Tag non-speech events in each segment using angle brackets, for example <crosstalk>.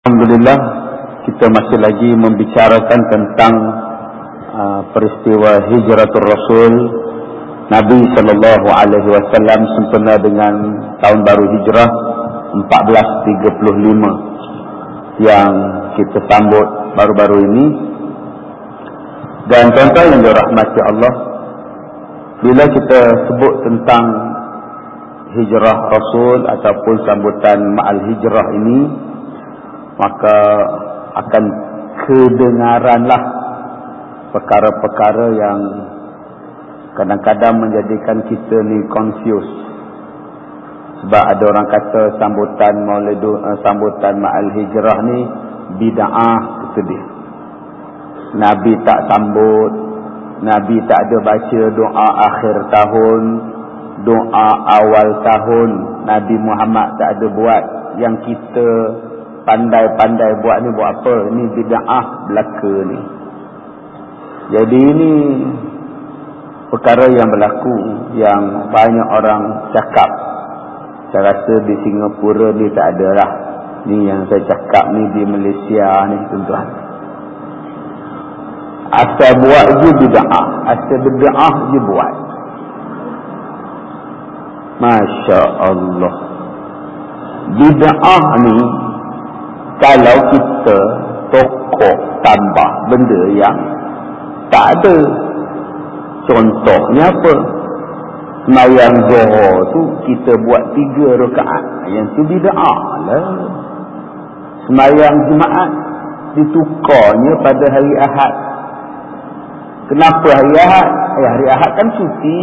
Alhamdulillah kita masih lagi membicarakan tentang uh, peristiwa hijratul Rasul Nabi sallallahu alaihi wasallam sempena dengan tahun baru hijrah 1435 yang kita sambut baru-baru ini. Dan tuan-tuan yang dirahmati Allah bila kita sebut tentang hijrah Rasul ataupun sambutan ma'al hijrah ini maka akan kedengaranlah perkara-perkara yang kadang-kadang menjadikan kita ni confused sebab ada orang kata sambutan maulid uh, sambutan ma'al hijrah ni bid'ah itu dia. Nabi tak sambut Nabi tak ada baca doa akhir tahun doa awal tahun Nabi Muhammad tak ada buat. Yang kita pandai-pandai buat ni buat apa? Ni bid'ah belaka ni. Jadi ini perkara yang berlaku yang banyak orang cakap. Saya rasa di Singapura ni tak ada lah. Ni yang saya cakap ni di Malaysia ni tuan-tuan. Asal buat je bid'ah. Asal bid'ah je buat. Masya Allah. Bid'ah ni kalau kita tokoh tambah benda yang tak ada contohnya apa? Semayang zuhur tu kita buat tiga rakaat. Yang tu bida'ah lah. Semayang jemaat ditukarnya pada hari ahad. Kenapa hari ahad? Eh, hari ahad kan cuti.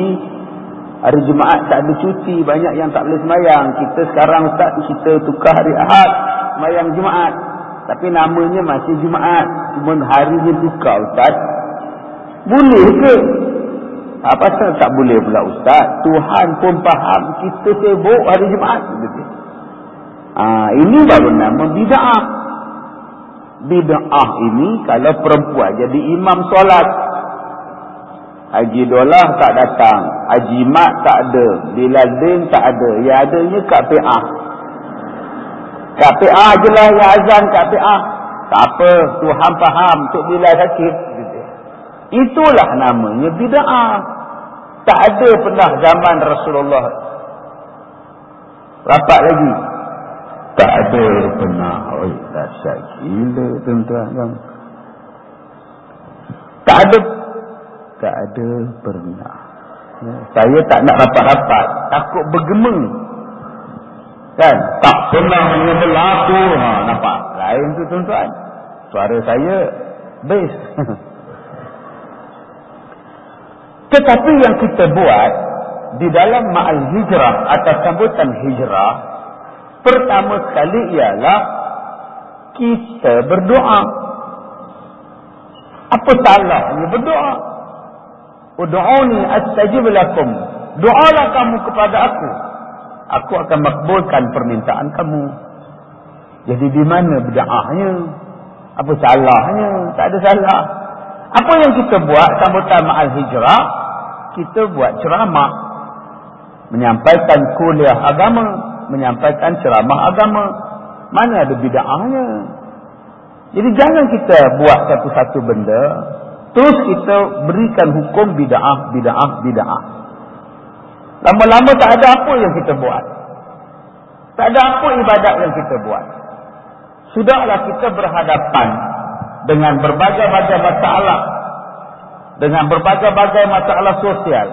Hari Jumaat tak ada cuti. Banyak yang tak boleh semayang. Kita sekarang ustaz kita tukar hari ahad semayang Jumaat. Tapi namanya masih Jumaat. Cuma hari ni tukar Ustaz. Boleh ke? Apa sebab tak boleh pula Ustaz? Tuhan pun faham kita sibuk hari Jumaat. Ha, ini baru nama bida'ah. Bida'ah ini kalau perempuan jadi imam solat. Haji Dolah tak datang. Haji Mat tak ada. Bilal Din tak ada. Yang adanya Kak Pi'ah. KPA je lah yang azan KPA. Tak apa, Tuhan faham untuk bila sakit. Itulah namanya bida'ah. Tak ada pernah zaman Rasulullah. Rapat lagi. Tak ada pernah. Oh, dahsyat gila tuan-tuan. Tak ada. Tak ada pernah. Saya tak nak rapat-rapat. Takut bergemeng. Kan? Tak pernah berlaku. Ha, nampak? Lain tu tuan-tuan. Suara saya bass. <laughs> Tetapi yang kita buat di dalam ma'al hijrah atau sambutan hijrah pertama sekali ialah kita berdoa. Apa salahnya berdoa? Udu'uni astajib lakum. Doalah kamu kepada aku aku akan makbulkan permintaan kamu. Jadi di mana bid'ahnya? Apa salahnya? Tak ada salah. Apa yang kita buat sambutan ma'al hijrah? Kita buat ceramah. Menyampaikan kuliah agama. Menyampaikan ceramah agama. Mana ada bid'ahnya? Jadi jangan kita buat satu-satu benda. Terus kita berikan hukum bid'ah, bid'ah, bid'ah. Lama-lama tak ada apa yang kita buat. Tak ada apa ibadat yang kita buat. Sudahlah kita berhadapan dengan berbagai-bagai masalah. Dengan berbagai-bagai masalah sosial.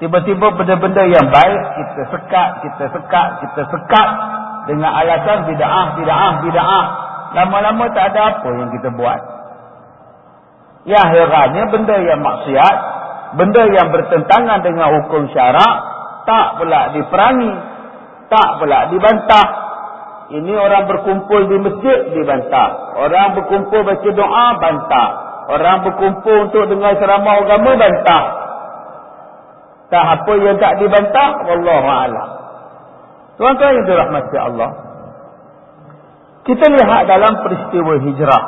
Tiba-tiba benda-benda yang baik, kita sekat, kita sekat, kita sekat. Dengan alasan bida'ah, bida'ah, bida'ah. Lama-lama tak ada apa yang kita buat. Yang herannya benda yang maksiat, benda yang bertentangan dengan hukum syarak tak pula diperangi tak pula dibantah. Ini orang berkumpul di masjid dibantah. Orang berkumpul baca doa bantah. Orang berkumpul untuk dengar ceramah agama bantah. Tak apa yang tak dibantah wallahu a'lam. Tuan-tuan yang dirahmati Allah kita lihat dalam peristiwa hijrah.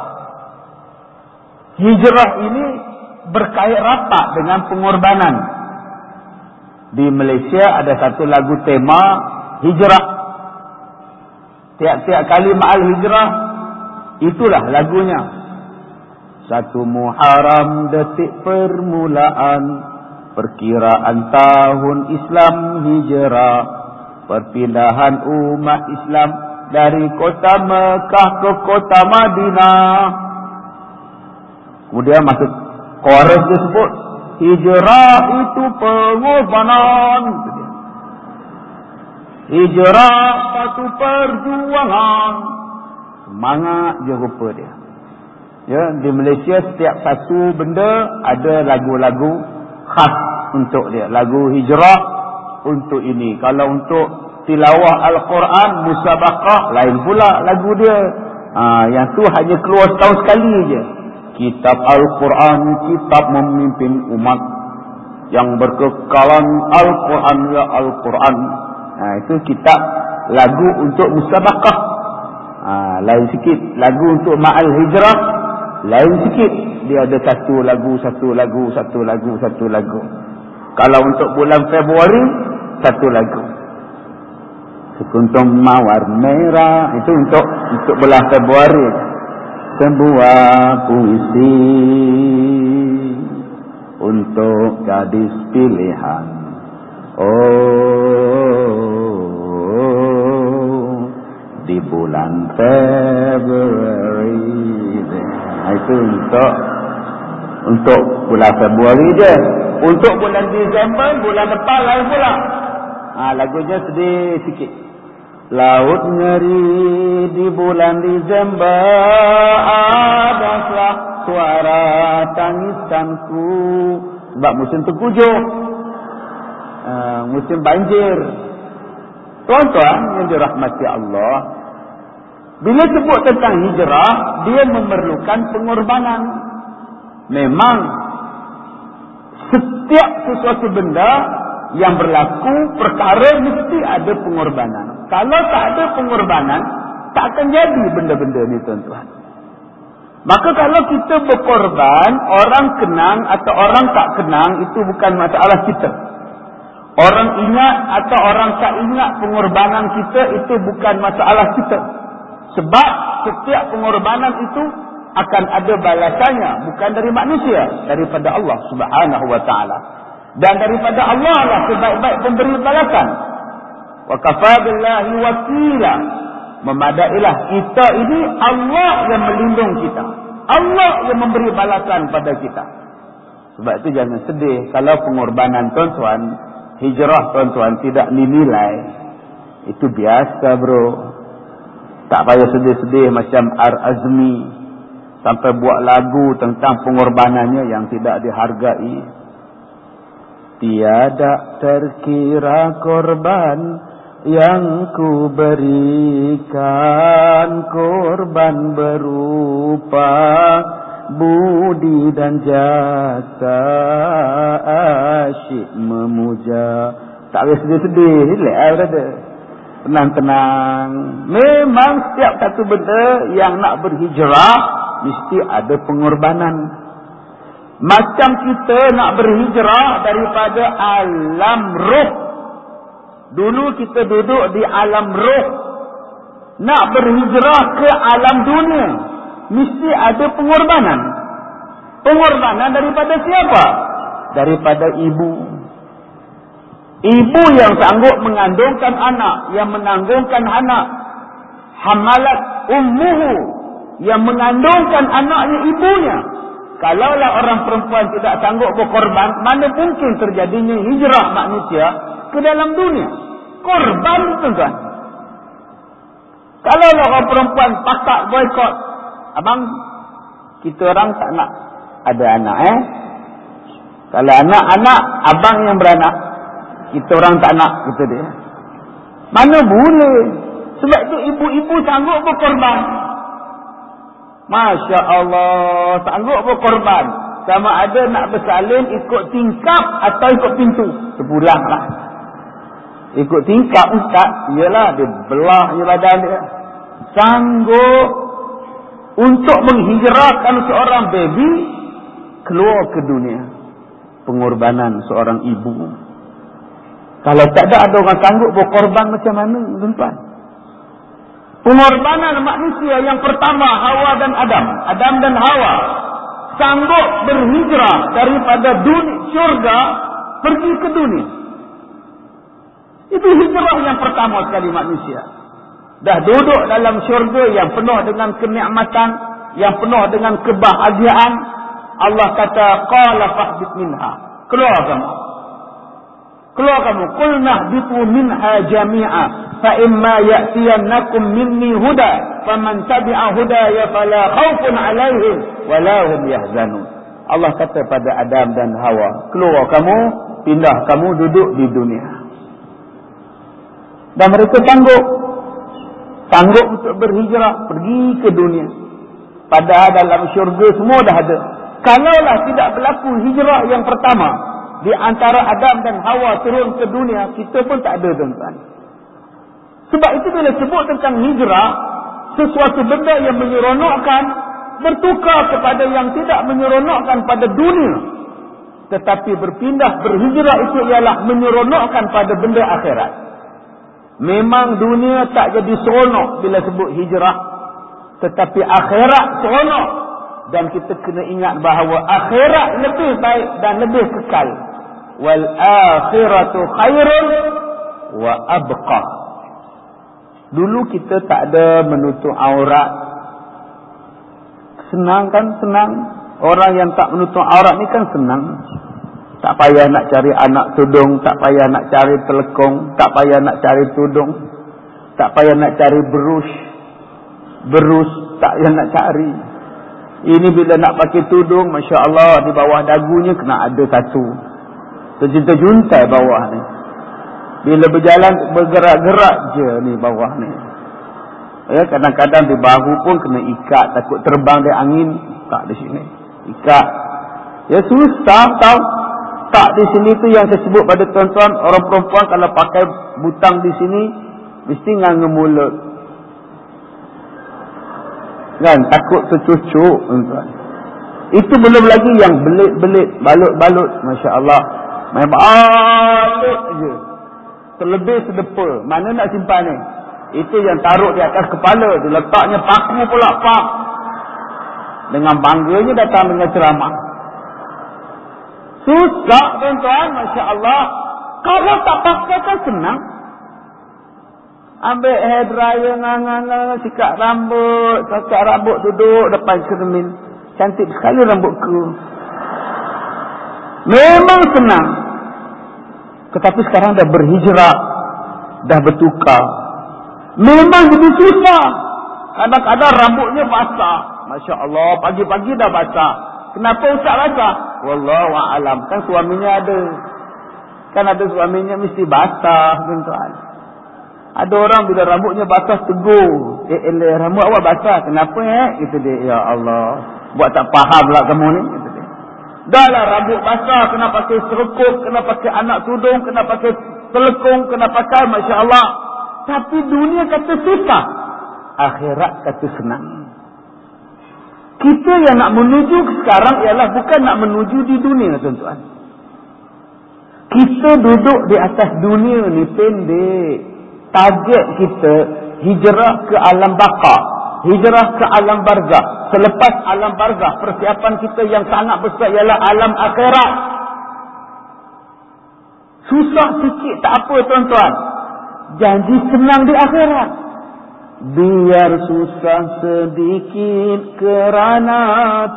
Hijrah ini berkait rapat dengan pengorbanan. Di Malaysia ada satu lagu tema hijrah. Tiap-tiap kali ma'al hijrah, itulah lagunya. Satu Muharram detik permulaan, perkiraan tahun Islam hijrah, perpindahan umat Islam dari kota Mekah ke kota Madinah. Kemudian masuk chorus disebut, hijrah itu pengorbanan. Hijrah satu perjuangan. Semangat je rupa dia. Ya, di Malaysia setiap satu benda ada lagu-lagu khas untuk dia. Lagu hijrah untuk ini. Kalau untuk tilawah Al-Quran, musabakah, lain pula lagu dia. Ha, yang tu hanya keluar setahun sekali je. Kitab Al-Quran, kitab memimpin umat. Yang berkekalan Al-Quran, ya Al-Quran. Ha, itu kitab lagu untuk musabakah. Ha, lain sikit. Lagu untuk ma'al hijrah. Lain sikit. Dia ada satu lagu, satu lagu, satu lagu, satu lagu. Kalau untuk bulan Februari, satu lagu. Sekuntum mawar merah. Itu untuk untuk bulan Februari. Sebuah puisi. Untuk gadis pilihan. Oh. Di bulan Februari. Itu untuk untuk bulan Februari je. Untuk bulan Disember, bulan depan lain pula. Ha, lagunya sedih sikit. Laut ngeri di bulan Disember adalah suara tangisanku. Sebab musim terkujuk. Uh, musim banjir. Tuan-tuan yang dirahmati Allah. Bila sebut tentang hijrah, dia memerlukan pengorbanan. Memang setiap sesuatu benda yang berlaku perkara mesti ada pengorbanan. Kalau tak ada pengorbanan, tak akan jadi benda-benda ni tuan-tuan. Maka kalau kita berkorban, orang kenang atau orang tak kenang, itu bukan masalah kita. Orang ingat atau orang tak ingat pengorbanan kita, itu bukan masalah kita. Sebab setiap pengorbanan itu akan ada balasannya. Bukan dari manusia, daripada Allah subhanahu wa ta'ala. Dan daripada Allah lah sebaik-baik pemberi balasan. Wa kafabillahi wakila. Memadailah kita ini Allah yang melindung kita. Allah yang memberi balasan pada kita. Sebab itu jangan sedih kalau pengorbanan tuan-tuan, hijrah tuan-tuan tidak dinilai. Itu biasa bro. Tak payah sedih-sedih macam Ar-Azmi. Sampai buat lagu tentang pengorbanannya yang tidak dihargai. Tiada terkira korban yang ku berikan korban berupa budi dan jasa asyik memuja. Tak boleh sedih-sedih. Lah. Tenang-tenang. Memang setiap satu benda yang nak berhijrah mesti ada pengorbanan. Macam kita nak berhijrah daripada alam roh. Dulu kita duduk di alam roh. Nak berhijrah ke alam dunia. Mesti ada pengorbanan. Pengorbanan daripada siapa? Daripada ibu. Ibu yang sanggup mengandungkan anak. Yang menanggungkan anak. Hamalat ummuhu. Yang mengandungkan anaknya ibunya. Kalaulah orang perempuan tidak sanggup berkorban, mana mungkin terjadinya hijrah manusia ke dalam dunia? Korban tuan-tuan. Kalaulah orang perempuan pakak boykot, abang, kita orang tak nak ada anak eh. Kalau anak-anak, abang yang beranak, kita orang tak nak, kata dia. Mana boleh? Sebab itu ibu-ibu sanggup berkorban. Masya Allah. Sanggup berkorban. Sama ada nak bersalin ikut tingkap atau ikut pintu. Sepulanglah. Ikut tingkap ustaz. Yalah dia belah je badan dia. Sanggup. Untuk menghijrahkan seorang baby. Keluar ke dunia. Pengorbanan seorang ibu. Kalau tak ada ada orang sanggup berkorban macam mana tuan-tuan? Pengorbanan manusia yang pertama Hawa dan Adam, Adam dan Hawa sanggup berhijrah daripada dunia syurga pergi ke dunia. Itu hijrah yang pertama sekali manusia. Dah duduk dalam syurga yang penuh dengan kenikmatan, yang penuh dengan kebahagiaan. Allah kata, Qala fahbit minha. Keluar kamu. Keluar kamu. Qulnah bitu minha jami'a. Fa'imma ya'tiyannakum minni huda. Faman tabi'a hudaya fala khawfun alaihim. Walahum yahzanun. Allah kata pada Adam dan Hawa. Keluar kamu. Pindah kamu duduk di dunia. Dan mereka tangguh sanggup untuk berhijrah pergi ke dunia. Padahal dalam syurga semua dah ada. Kalaulah tidak berlaku hijrah yang pertama di antara Adam dan Hawa turun ke dunia kita pun tak ada tuan-tuan. Sebab itu bila sebut tentang hijrah sesuatu benda yang menyeronokkan bertukar kepada yang tidak menyeronokkan pada dunia. Tetapi berpindah berhijrah itu ialah menyeronokkan pada benda akhirat Memang dunia tak jadi seronok bila sebut hijrah. Tetapi akhirat seronok. Dan kita kena ingat bahawa akhirat lebih baik dan lebih kekal. Wal akhiratu khairun wa abqa. Dulu kita tak ada menutup aurat. Senang kan? Senang. Orang yang tak menutup aurat ni kan senang. Tak payah nak cari anak tudung, tak payah nak cari telekong, tak payah nak cari tudung, tak payah nak cari berus. Berus tak payah nak cari. Ini bila nak pakai tudung, Masya Allah, di bawah dagunya kena ada satu. Terjunta-junta bawah ni. Bila berjalan, bergerak-gerak je ni bawah ni. Ya, kadang-kadang di bahu pun kena ikat, takut terbang di angin. Tak di sini. Ikat. Ya susah tau tak di sini tu yang saya sebut pada tuan-tuan orang perempuan kalau pakai butang di sini mesti nganga mulut. Kan takut tercucuk tuan-tuan. Itu belum lagi yang belit-belit, balut-balut, masya-Allah. Main balut je. Terlebih sedepa. Mana nak simpan ni? Itu yang taruh di atas kepala tu letaknya paku pula pak. Dengan bangganya datang dengan ceramah. Susah tuan-tuan, Masya Allah. Kalau tak pakai kan senang. Ambil hair dryer, ngang-ngang, sikat rambut, sikat rambut duduk depan cermin. Cantik sekali rambutku. Memang senang. Tetapi sekarang dah berhijrah. Dah bertukar. Memang jadi susah. Kadang-kadang rambutnya basah. Masya Allah, pagi-pagi dah basah. Kenapa usah basah? Wallahu a'lam. Kan suaminya ada. Kan ada suaminya mesti basah, tuan-tuan. Ada orang bila rambutnya basah tegur. Eh, eh, rambut awak basah. Kenapa eh? Itu dia. Ya Allah. Buat tak faham lah kamu ni. Dah lah rambut basah. Kena pakai serkup. Kena pakai anak tudung. Kena pakai telekung. Kena pakai. Masya Allah. Tapi dunia kata susah. Akhirat kata senang. Kita yang nak menuju sekarang ialah bukan nak menuju di dunia tuan-tuan. Kita duduk di atas dunia ni pendek. Target kita hijrah ke alam baka. Hijrah ke alam barzah. Selepas alam barzah, persiapan kita yang sangat besar ialah alam akhirat. Susah sikit tak apa tuan-tuan. Janji senang di akhirat. Biar susah sedikit kerana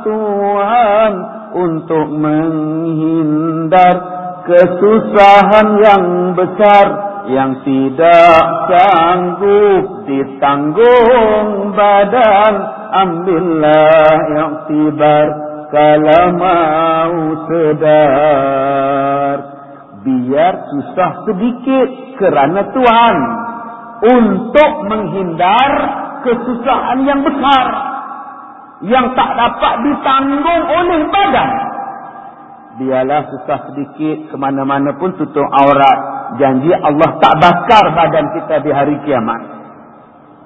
Tuhan Untuk menghindar kesusahan yang besar Yang tidak sanggup ditanggung badan. Ambillah yang tibar kalau mau sedar. Biar susah sedikit kerana Tuhan untuk menghindar kesusahan yang besar yang tak dapat ditanggung oleh badan. Biarlah susah sedikit kemana-mana pun tutup aurat. Janji Allah tak bakar badan kita di hari kiamat.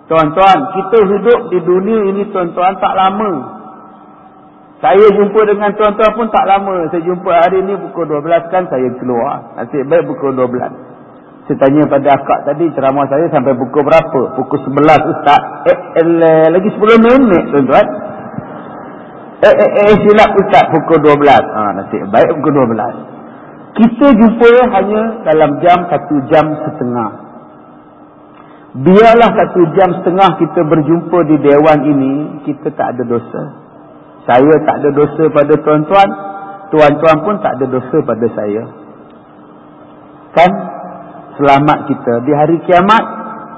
Tuan-tuan, kita hidup di dunia ini tuan-tuan tak lama. Saya jumpa dengan tuan-tuan pun tak lama. Saya jumpa hari ini pukul 12 kan saya keluar. Nasib baik pukul 12. Saya tanya pada akak tadi ceramah saya sampai pukul berapa? Pukul 11 Ustaz. Eh, eh, lagi 10 minit tuan-tuan. Eh, eh, eh, silap Ustaz pukul 12. Ha, nasib baik pukul 12. Kita jumpa hanya dalam jam satu jam setengah. Biarlah satu jam setengah kita berjumpa di dewan ini, kita tak ada dosa. Saya tak ada dosa pada tuan-tuan. Tuan-tuan pun tak ada dosa pada saya. Kan? Selamat kita. Di hari kiamat,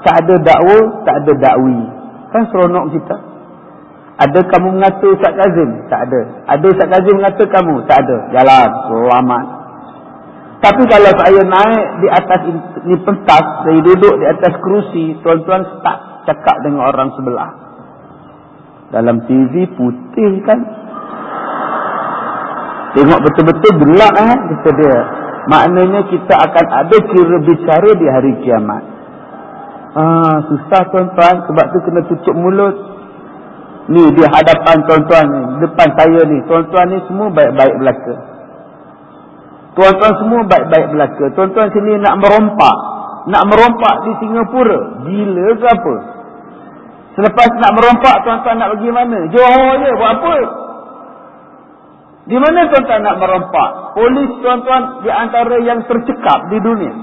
tak ada dakwa, tak ada dakwi. Kan seronok kita? Ada kamu mengata Ustaz Kazim? Tak ada. Ada Ustaz Kazim mengata kamu? Tak ada. Jalan. Selamat. Tapi kalau saya naik di atas ini pentas, saya duduk di atas kerusi, tuan-tuan tak cakap dengan orang sebelah. Dalam TV putih kan? Tengok betul-betul gelap eh, kata dia. Maknanya kita akan ada kira bicara di hari kiamat. Ah, susah tuan-tuan sebab tu kena tutup mulut. Ni di hadapan tuan-tuan ni, depan saya ni, tuan-tuan ni semua baik-baik belaka. Tuan-tuan semua baik-baik belaka. Tuan-tuan sini nak merompak. Nak merompak di Singapura. Gila ke apa? Selepas nak merompak, tuan-tuan nak pergi mana? Johor je, buat apa? Di mana tuan-tuan nak merompak? Polis tuan-tuan di antara yang tercekap di dunia.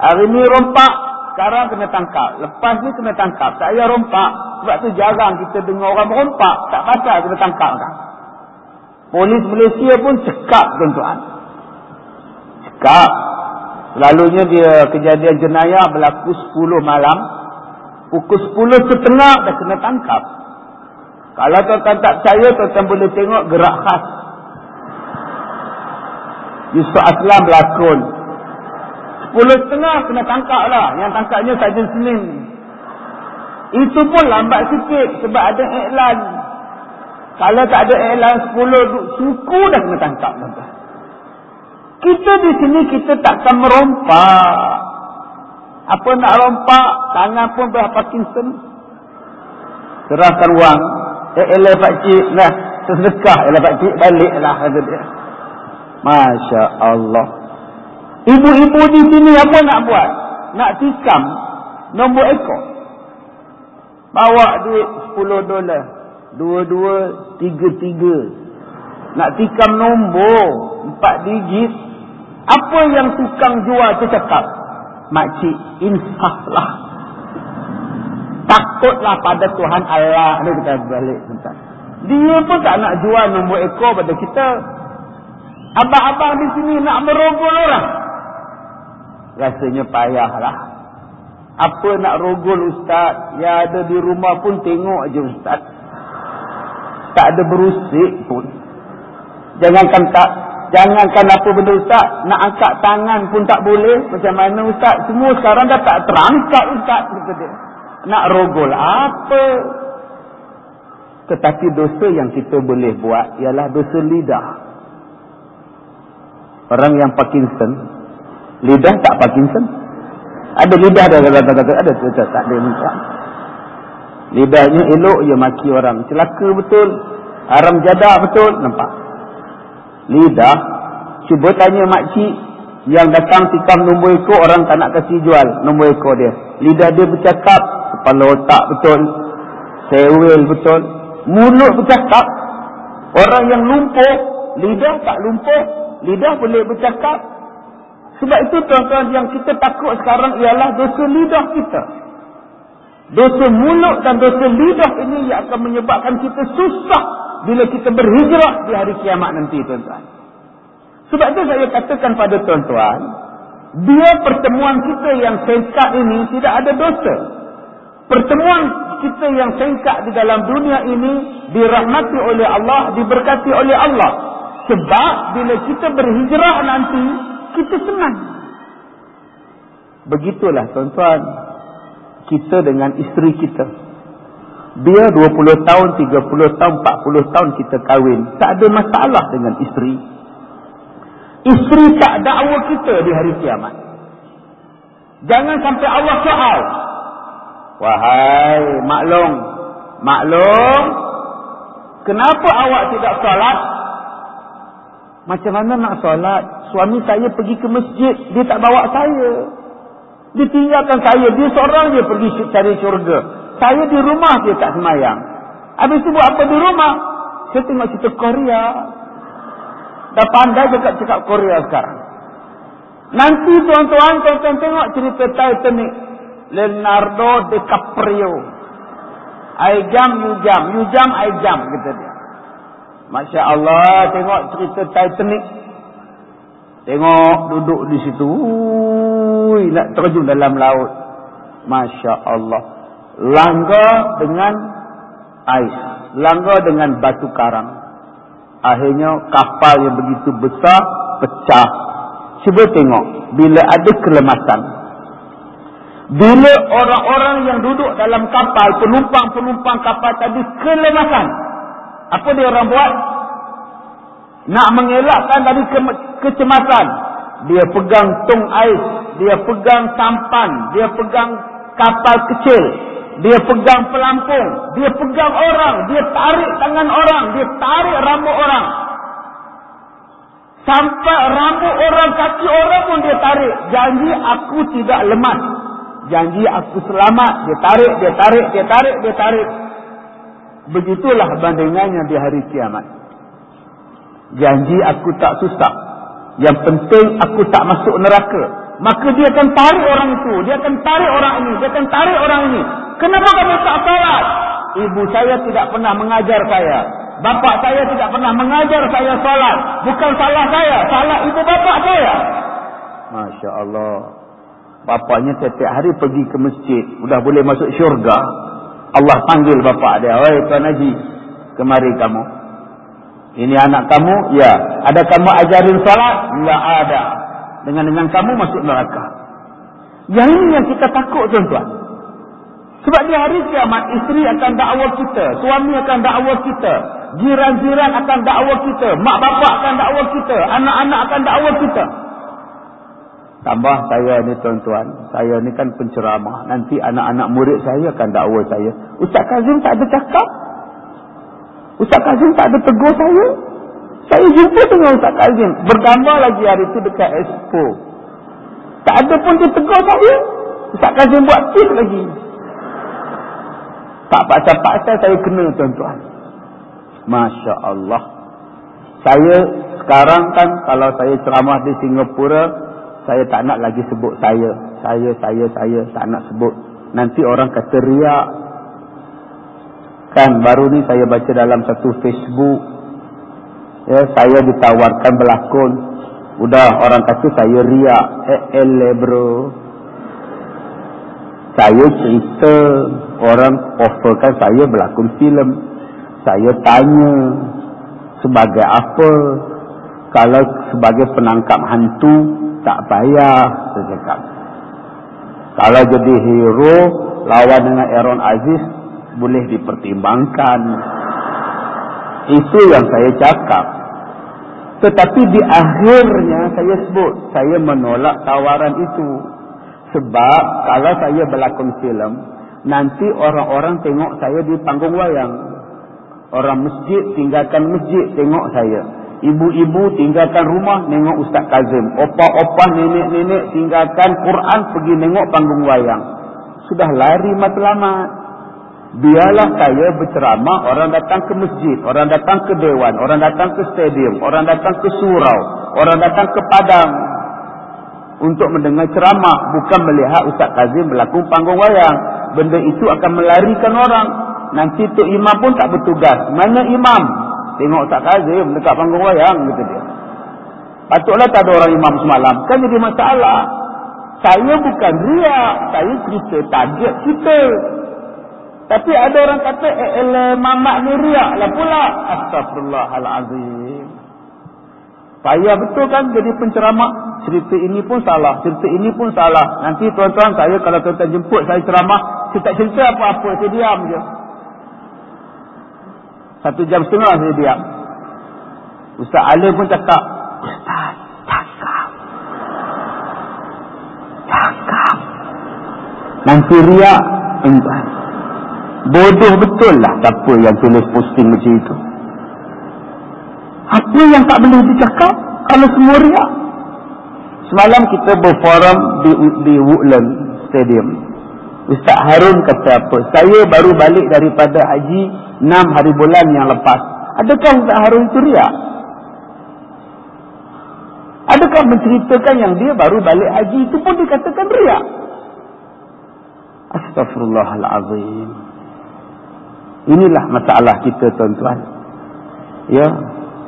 Hari ni rompak, sekarang kena tangkap. Lepas ni kena tangkap. Tak payah rompak. Sebab tu jarang kita dengar orang merompak. Tak pasal kena tangkap kan? Polis Malaysia pun cekap tuan-tuan. Cekap. Selalunya dia kejadian jenayah berlaku 10 malam. Pukul 10 setengah dah kena tangkap. Kalau tuan-tuan tak percaya, tuan-tuan boleh tengok gerak khas. Yusuf Aslam berlakon. Sepuluh setengah kena tangkap lah. Yang tangkapnya saja Senin. Itu pun lambat sikit sebab ada iklan. Kalau tak ada iklan sepuluh suku dah kena tangkap. Kita di sini kita takkan merompak. Apa nak rompak, tangan pun dah Parkinson. Serahkan wang. Eh, elah pakcik, nah, tersedekah. Elah pakcik, baliklah. Kata dia. Masya Allah. Ibu-ibu di sini apa nak buat? Nak tikam nombor ekor. Bawa duit 10 dolar. Dua-dua, tiga-tiga. Nak tikam nombor empat digit. Apa yang tukang jual tu cakap? Makcik, insaflah. Takutlah pada Tuhan Allah. Ini kita balik sebentar. Dia pun tak nak jual nombor ekor pada kita. Abang-abang di sini nak merogol orang. Rasanya payahlah. Apa nak rogol ustaz? Yang ada di rumah pun tengok aja ustaz. Tak ada berusik pun. Jangankan tak Jangankan apa benda ustaz, nak angkat tangan pun tak boleh. Macam mana ustaz? Semua sekarang dah tak terangkat ustaz. Kata dia. Nak rogol apa? Tetapi dosa yang kita boleh buat ialah dosa lidah. Orang yang Parkinson, lidah tak Parkinson. Ada lidah ada ada ada ada ada tak ada minta. Lidahnya elok je maki orang. Celaka betul. Haram jadah betul. Nampak? Lidah. Cuba tanya makcik yang datang tikam nombor ekor orang tak nak kasih jual nombor ekor dia. Lidah dia bercakap. Kepala otak betul. Sewel betul. Mulut bercakap. Orang yang lumpuh. Lidah tak lumpuh. Lidah boleh bercakap. Sebab itu tuan-tuan yang kita takut sekarang ialah dosa lidah kita. Dosa mulut dan dosa lidah ini yang akan menyebabkan kita susah bila kita berhijrah di hari kiamat nanti tuan-tuan. Sebab itu saya katakan pada tuan-tuan, dia pertemuan kita yang singkat ini tidak ada dosa. Pertemuan kita yang singkat di dalam dunia ini dirahmati oleh Allah, diberkati oleh Allah. Sebab bila kita berhijrah nanti, kita senang. Begitulah tuan-tuan, kita dengan isteri kita. Dia 20 tahun, 30 tahun, 40 tahun kita kahwin. Tak ada masalah dengan isteri. Isteri tak dakwa kita di hari kiamat. Jangan sampai Allah soal. Wahai maklum, maklum, kenapa awak tidak solat? Macam mana nak solat? Suami saya pergi ke masjid, dia tak bawa saya. Ditinggalkan saya. Dia seorang je pergi cari syurga. Saya di rumah dia tak semayang. Habis itu buat apa di rumah? Saya tengok cerita Korea. Dah pandai cakap cakap Korea sekarang. Nanti tuan-tuan, tuan-tuan tengok cerita Titanic. Leonardo DiCaprio. I jump, you jump. You jump, I jump. Kata dia. Masya Allah, tengok cerita Titanic. Tengok duduk di situ. Ui, nak terjun dalam laut. Masya Allah. Langgar dengan ais. Langgar dengan batu karang. Akhirnya kapal yang begitu besar pecah. Cuba tengok. Bila ada kelemasan. Bila orang-orang yang duduk dalam kapal, penumpang-penumpang kapal tadi kelemasan. Apa dia orang buat? Nak mengelakkan dari ke kecemasan. Dia pegang tong ais. Dia pegang sampan. Dia pegang kapal kecil. Dia pegang pelampung. Dia pegang orang. Dia tarik tangan orang. Dia tarik rambut orang. Sampai rambut orang, kaki orang pun dia tarik. Janji aku tidak lemas. Janji aku selamat. Dia tarik, dia tarik, dia tarik, dia tarik. Begitulah bandingannya di hari kiamat. Janji aku tak susah. Yang penting aku tak masuk neraka. Maka dia akan tarik orang itu. Dia akan tarik orang ini. Dia akan tarik orang ini. Kenapa kamu tak salat? Ibu saya tidak pernah mengajar saya. Bapak saya tidak pernah mengajar saya salat. Bukan salah saya. Salah ibu bapak saya. Masya Allah. Bapaknya setiap hari pergi ke masjid. Sudah boleh masuk syurga. Allah panggil bapak dia. Wahai Tuan Haji. Kemari kamu. Ini anak kamu? Ya. Ada kamu ajarin salat? Tidak ada. Dengan dengan kamu masuk neraka. Yang ini yang kita takut tuan-tuan. Sebab di hari kiamat, isteri akan dakwah kita. Suami akan dakwah kita. Jiran-jiran akan dakwah kita. Mak bapak akan dakwah kita. Anak-anak akan dakwah kita. Tambah saya ni tuan-tuan. Saya ni kan penceramah. Nanti anak-anak murid saya akan dakwah saya. Ustaz Kazim tak ada cakap. Ustaz Kazim tak ada tegur saya. Saya jumpa dengan Ustaz Kazim. Bergambar lagi hari itu dekat Expo. Tak ada pun dia tegur saya. Ustaz Kazim buat tip lagi. Tak paksa-paksa saya kena tuan-tuan. Masya Allah. Saya sekarang kan kalau saya ceramah di Singapura. Saya tak nak lagi sebut saya. Saya, saya, saya. Tak nak sebut. Nanti orang kata riak. Kan baru ni saya baca dalam satu Facebook. Ya, saya ditawarkan berlakon. Udah orang kata saya riak. Eh, ele bro. Saya cerita. Orang offerkan saya berlakon filem. Saya tanya. Sebagai apa? Kalau sebagai penangkap hantu. Tak payah. Saya cakap. Kalau jadi hero. Lawan dengan Aaron Aziz boleh dipertimbangkan. Itu yang saya cakap. Tetapi di akhirnya saya sebut, saya menolak tawaran itu. Sebab kalau saya berlakon filem, nanti orang-orang tengok saya di panggung wayang. Orang masjid tinggalkan masjid tengok saya. Ibu-ibu tinggalkan rumah tengok Ustaz Kazim. Opa-opa nenek-nenek tinggalkan Quran pergi tengok panggung wayang. Sudah lari matlamat. Biarlah saya berceramah, orang datang ke masjid, orang datang ke dewan, orang datang ke stadium, orang datang ke surau, orang datang ke padang. Untuk mendengar ceramah, bukan melihat Ustaz Kazim berlaku panggung wayang. Benda itu akan melarikan orang. Nanti Tok Imam pun tak bertugas. Mana imam? Tengok Ustaz Kazim dekat panggung wayang, kata dia. Patutlah tak ada orang imam semalam. Kan jadi masalah. Saya bukan riak. Saya cerita target kita. Tapi ada orang kata, eh, eh mamak ni riak lah pula. Astagfirullahaladzim. Payah betul kan jadi penceramah. Cerita ini pun salah. Cerita ini pun salah. Nanti tuan-tuan saya kalau tuan-tuan jemput saya ceramah. Saya tak cerita apa-apa. Saya diam je. Satu jam setengah saya diam. Ustaz Alim pun cakap. Ustaz, cakap. Cakap. Nanti riak. Entah. Bodoh betul lah siapa yang tulis posting macam itu. Apa yang tak boleh dicakap kalau semua riak? Semalam kita berforum di, di Woodland Stadium. Ustaz Harun kata apa? Saya baru balik daripada haji 6 hari bulan yang lepas. Adakah Ustaz Harun itu riak? Adakah menceritakan yang dia baru balik haji itu pun dikatakan riak? Astaghfirullahalazim. Inilah masalah kita tuan-tuan. Ya,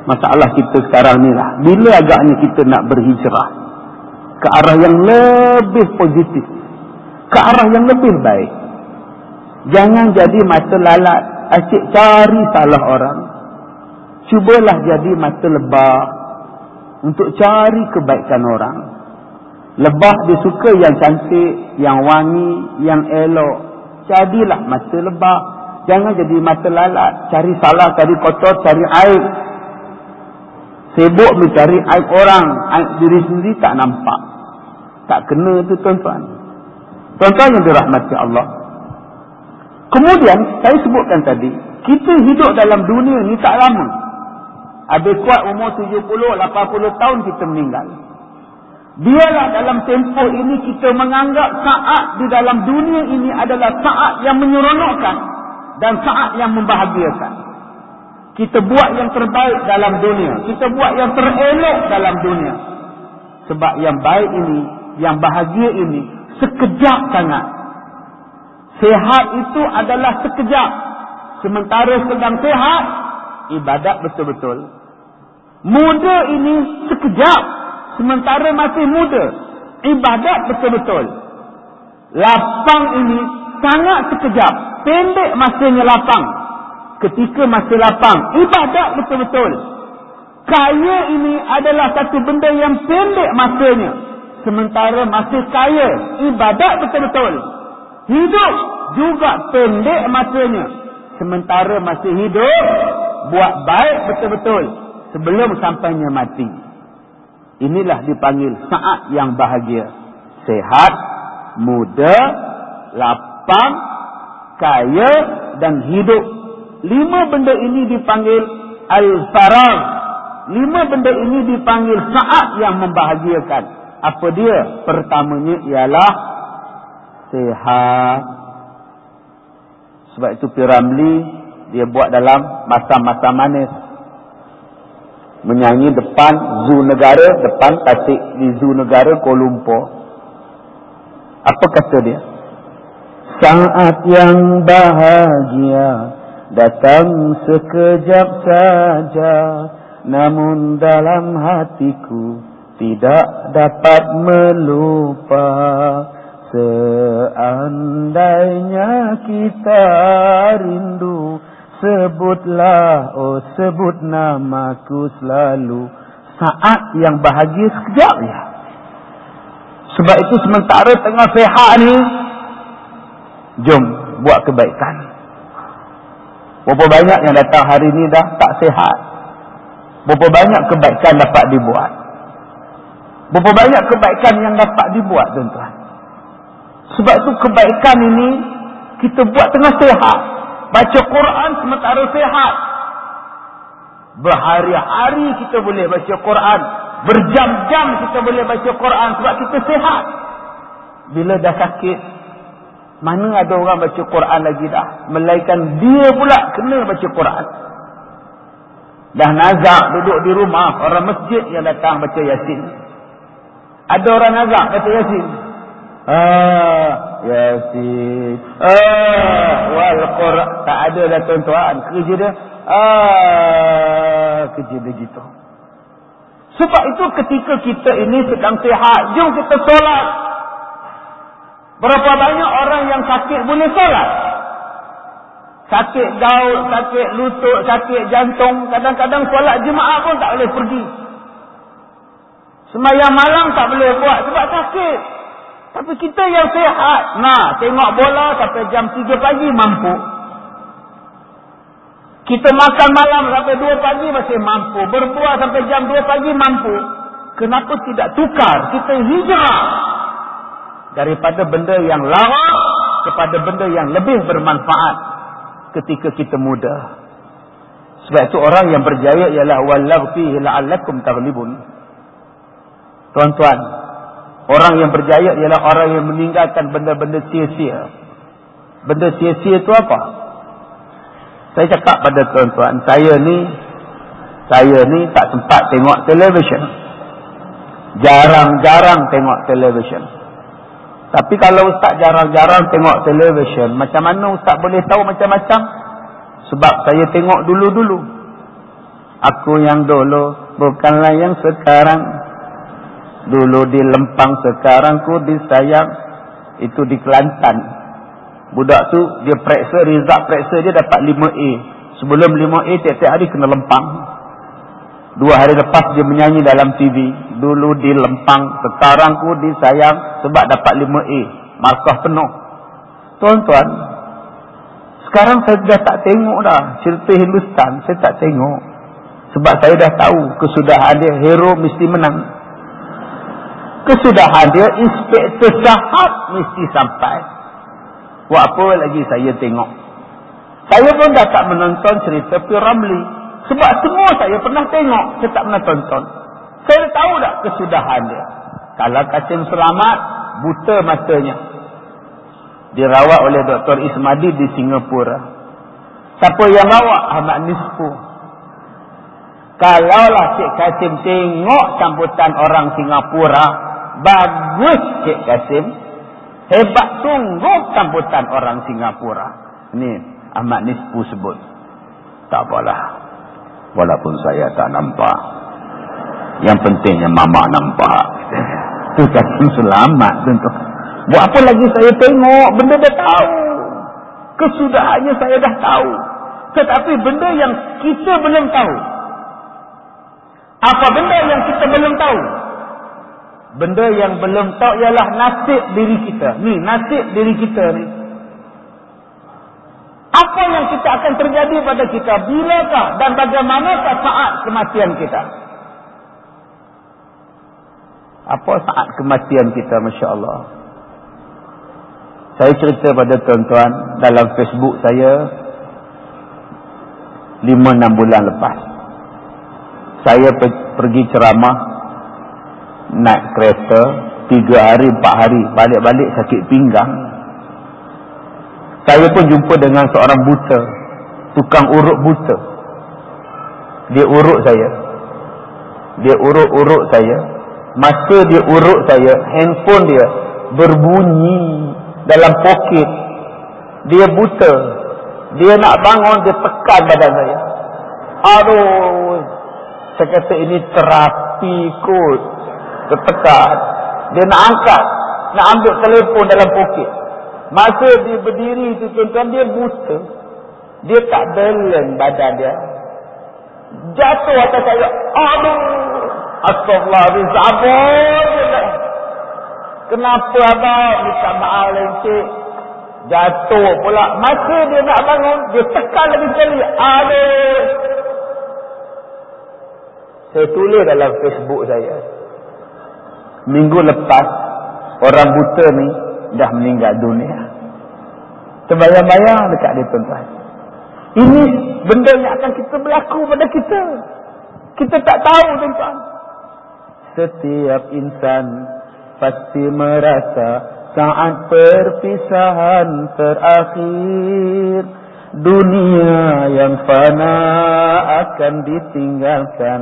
masalah kita sekarang ni lah. Bila agaknya kita nak berhijrah ke arah yang lebih positif, ke arah yang lebih baik. Jangan jadi mata lalat, asyik cari salah orang. Cubalah jadi mata lebah untuk cari kebaikan orang. Lebah dia suka yang cantik, yang wangi, yang elok. Jadilah mata lebah. Jangan jadi mata lalat. Cari salah, cari kotor, cari aib. Sibuk mencari aib orang. Aib diri sendiri tak nampak. Tak kena tu tuan-tuan. Tuan-tuan yang dirahmati Allah. Kemudian, saya sebutkan tadi. Kita hidup dalam dunia ni tak lama. Habis kuat umur 70, 80 tahun kita meninggal. Biarlah dalam tempoh ini kita menganggap saat di dalam dunia ini adalah saat yang menyeronokkan dan saat yang membahagiakan. Kita buat yang terbaik dalam dunia. Kita buat yang terelok dalam dunia. Sebab yang baik ini, yang bahagia ini, sekejap sangat. Sehat itu adalah sekejap. Sementara sedang sehat, ibadat betul-betul. Muda ini sekejap. Sementara masih muda. Ibadat betul-betul. Lapang ini sangat sekejap. Pendek masanya lapang. Ketika masih lapang. Ibadat betul-betul. Kaya ini adalah satu benda yang pendek masanya. Sementara masih kaya. Ibadat betul-betul. Hidup juga pendek masanya. Sementara masih hidup. Buat baik betul-betul. Sebelum sampainya mati. Inilah dipanggil saat yang bahagia. Sehat, muda, lapang, kaya dan hidup. Lima benda ini dipanggil al-farah. Lima benda ini dipanggil saat yang membahagiakan. Apa dia? Pertamanya ialah sehat. Sebab itu Piramli dia buat dalam masa-masa manis menyanyi depan zoo negara, depan tasik di zoo negara Kuala Lumpur. Apa kata dia? Saat yang bahagia datang sekejap saja, namun dalam hatiku tidak dapat melupa. Seandainya kita rindu Sebutlah, oh sebut namaku selalu. Saat yang bahagia sekejap ya. Sebab itu sementara tengah sehat ni. Jom buat kebaikan. Berapa banyak yang datang hari ni dah tak sehat. Berapa banyak kebaikan dapat dibuat. Berapa banyak kebaikan yang dapat dibuat tuan-tuan. Sebab itu kebaikan ini kita buat tengah sehat. Baca Quran sementara sehat. Berhari-hari kita boleh baca Quran. Berjam-jam kita boleh baca Quran sebab kita sehat. Bila dah sakit, mana ada orang baca Quran lagi dah. Melainkan dia pula kena baca Quran. Dah nazak duduk di rumah, orang masjid yang datang baca Yasin. Ada orang nazak baca Yasin. Ah, Yasin. Ah, wal Quran tak ada dah tuan-tuan kerja dia. Ah, kerja dia gitu. Sebab itu ketika kita ini sedang sihat, jom kita solat. Berapa banyak orang yang sakit boleh solat? Sakit gaul, sakit lutut, sakit jantung, kadang-kadang solat jemaah pun tak boleh pergi. Semayang malam tak boleh buat sebab sakit. Tapi kita yang sehat, nah tengok bola sampai jam 3 pagi mampu. Kita makan malam sampai 2 pagi masih mampu. Berbuah sampai jam 2 pagi mampu. Kenapa tidak tukar? Kita hijrah. Daripada benda yang lama kepada benda yang lebih bermanfaat ketika kita muda. Sebab itu orang yang berjaya ialah wallaghfihi la'allakum taghlibun. Tuan-tuan, Orang yang berjaya ialah orang yang meninggalkan benda-benda sia-sia. Benda sia-sia itu apa? Saya cakap pada tuan-tuan, saya ni saya ni tak sempat tengok televisyen. Jarang-jarang tengok televisyen. Tapi kalau ustaz jarang-jarang tengok televisyen, macam mana ustaz boleh tahu macam-macam? Sebab saya tengok dulu-dulu. Aku yang dulu bukanlah yang sekarang. Dulu di Lempang, sekarang ku di Sayang. Itu di Kelantan. Budak tu, dia periksa, result periksa dia dapat 5A. Sebelum 5A, tiap-tiap hari kena Lempang. Dua hari lepas dia menyanyi dalam TV. Dulu di Lempang, sekarang ku di Sayang. Sebab dapat 5A. Markah penuh. Tuan-tuan, sekarang saya dah tak tengok dah cerita Hindustan. Saya tak tengok. Sebab saya dah tahu kesudahan dia, hero mesti menang kesudahan dia inspektor sahab mesti sampai. Buat apa lagi saya tengok? Saya pun dah tak menonton cerita Piramli sebab semua saya pernah tengok saya tak pernah tonton. Saya tahu tak kesudahan dia? Kalau Kasim Selamat buta matanya. Dirawat oleh Dr. Ismadi di Singapura. Siapa yang bawa? Ahmad Nisfu. Kalaulah Cik Kasim tengok sambutan orang Singapura Bagus Cik Kasim. Hebat sungguh sambutan orang Singapura. Ini Ahmad Nispu sebut. Tak apalah. Walaupun saya tak nampak. Yang pentingnya mama nampak. <laughs> Itu Kasim selamat tentu. Buat apa lagi saya tengok. Benda dah tahu. Kesudahannya saya dah tahu. Tetapi benda yang kita belum tahu. Apa benda yang kita belum tahu? Benda yang belum tahu ialah nasib diri kita. Ni, nasib diri kita ni. Apa yang kita akan terjadi pada kita? Bilakah dan bagaimanakah saat kematian kita? Apa saat kematian kita, Masya Allah? Saya cerita pada tuan-tuan dalam Facebook saya 5-6 bulan lepas. Saya pergi ceramah naik kereta tiga hari, empat hari balik-balik sakit pinggang. Saya pun jumpa dengan seorang buta tukang urut buta. Dia urut saya. Dia urut-urut saya. Masa dia urut saya handphone dia berbunyi dalam poket. Dia buta. Dia nak bangun dia tekan badan saya. Aduh. Saya kata ini terapi kot tertekan dia nak angkat nak ambil telefon dalam poket. Masa dia berdiri tu tuan-tuan dia buta. Dia tak balance badan dia. Jatuh atas saya. Aduh! Astagfirullah sabar kenapa abang? Minta maaf lencik jatuh pula. Masa dia nak bangun dia tekan lagi sekali. Aduh! Saya tulis dalam facebook saya minggu lepas orang buta ni dah meninggal dunia. Terbayang-bayang dekat dia tuan-tuan. Ini benda yang akan kita berlaku pada kita. Kita tak tahu tuan-tuan. Setiap insan pasti merasa saat perpisahan terakhir. Dunia yang fana akan ditinggalkan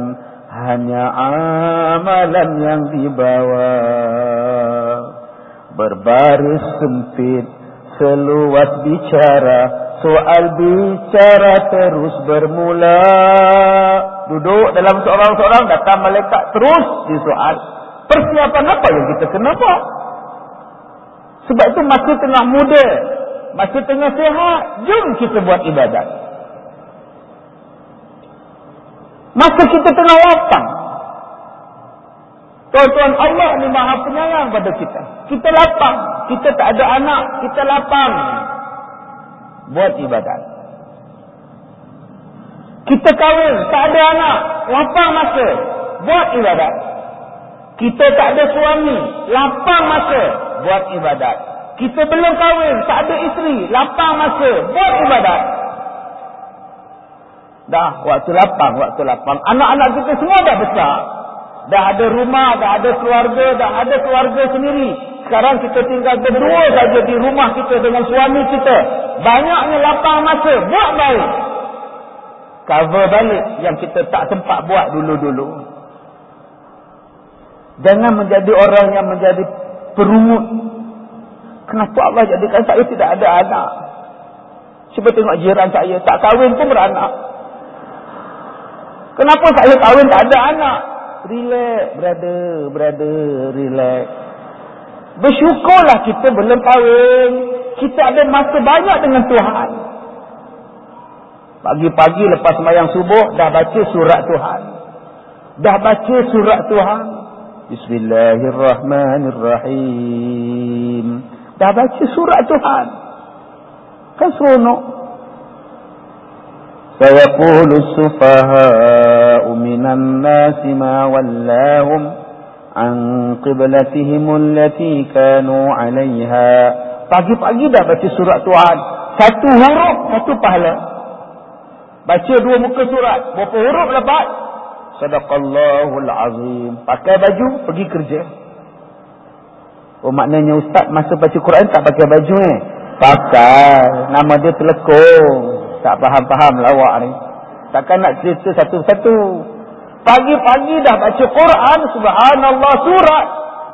hanya amalan yang dibawa. Berbaris sempit seluas bicara soal bicara terus bermula. Duduk dalam seorang-seorang datang malaikat terus di soal. Persiapan apa yang kita kena buat? Sebab itu masih tengah muda masih tengah sehat jom kita buat ibadat Masa kita tengah lapang. Tuan-tuan Allah ni maha penyayang pada kita. Kita lapang. Kita tak ada anak. Kita lapang. Buat ibadat. Kita kahwin. Tak ada anak. Lapang masa. Buat ibadat. Kita tak ada suami. Lapang masa. Buat ibadat. Kita belum kahwin. Tak ada isteri. Lapang masa. Buat ibadat. Dah waktu lapang, waktu lapang. Anak-anak kita semua dah besar. dah ada rumah, dah ada keluarga, dah ada keluarga sendiri. Sekarang kita tinggal berdua saja di rumah kita dengan suami kita. Banyaknya lapang masa, buat baik. Cover balik yang kita tak sempat buat dulu-dulu. Jangan menjadi orang yang menjadi perungut. Kenapa Allah jadikan saya tidak ada anak? Cuba tengok jiran saya, tak kahwin pun beranak. Kenapa saya kahwin tak ada anak? Relax, brother, brother, relax. Bersyukurlah kita belum kahwin. Kita ada masa banyak dengan Tuhan. Pagi-pagi lepas semayang subuh, dah baca surat Tuhan. Dah baca surat Tuhan. Bismillahirrahmanirrahim. Dah baca surat Tuhan. Kan seronok. فيقول السفهاء من الناس ما ولاهم عن قبلتهم التي كانوا عليها pagi-pagi dah baca surat Tuhan satu huruf satu pahala baca dua muka surat berapa huruf dapat sadaqallahul azim pakai baju pergi kerja oh maknanya ustaz masa baca Quran tak pakai baju eh pakai nama dia telekong tak faham-faham lawak ni. Takkan nak cerita satu-satu. Pagi-pagi dah baca Quran, subhanallah surat.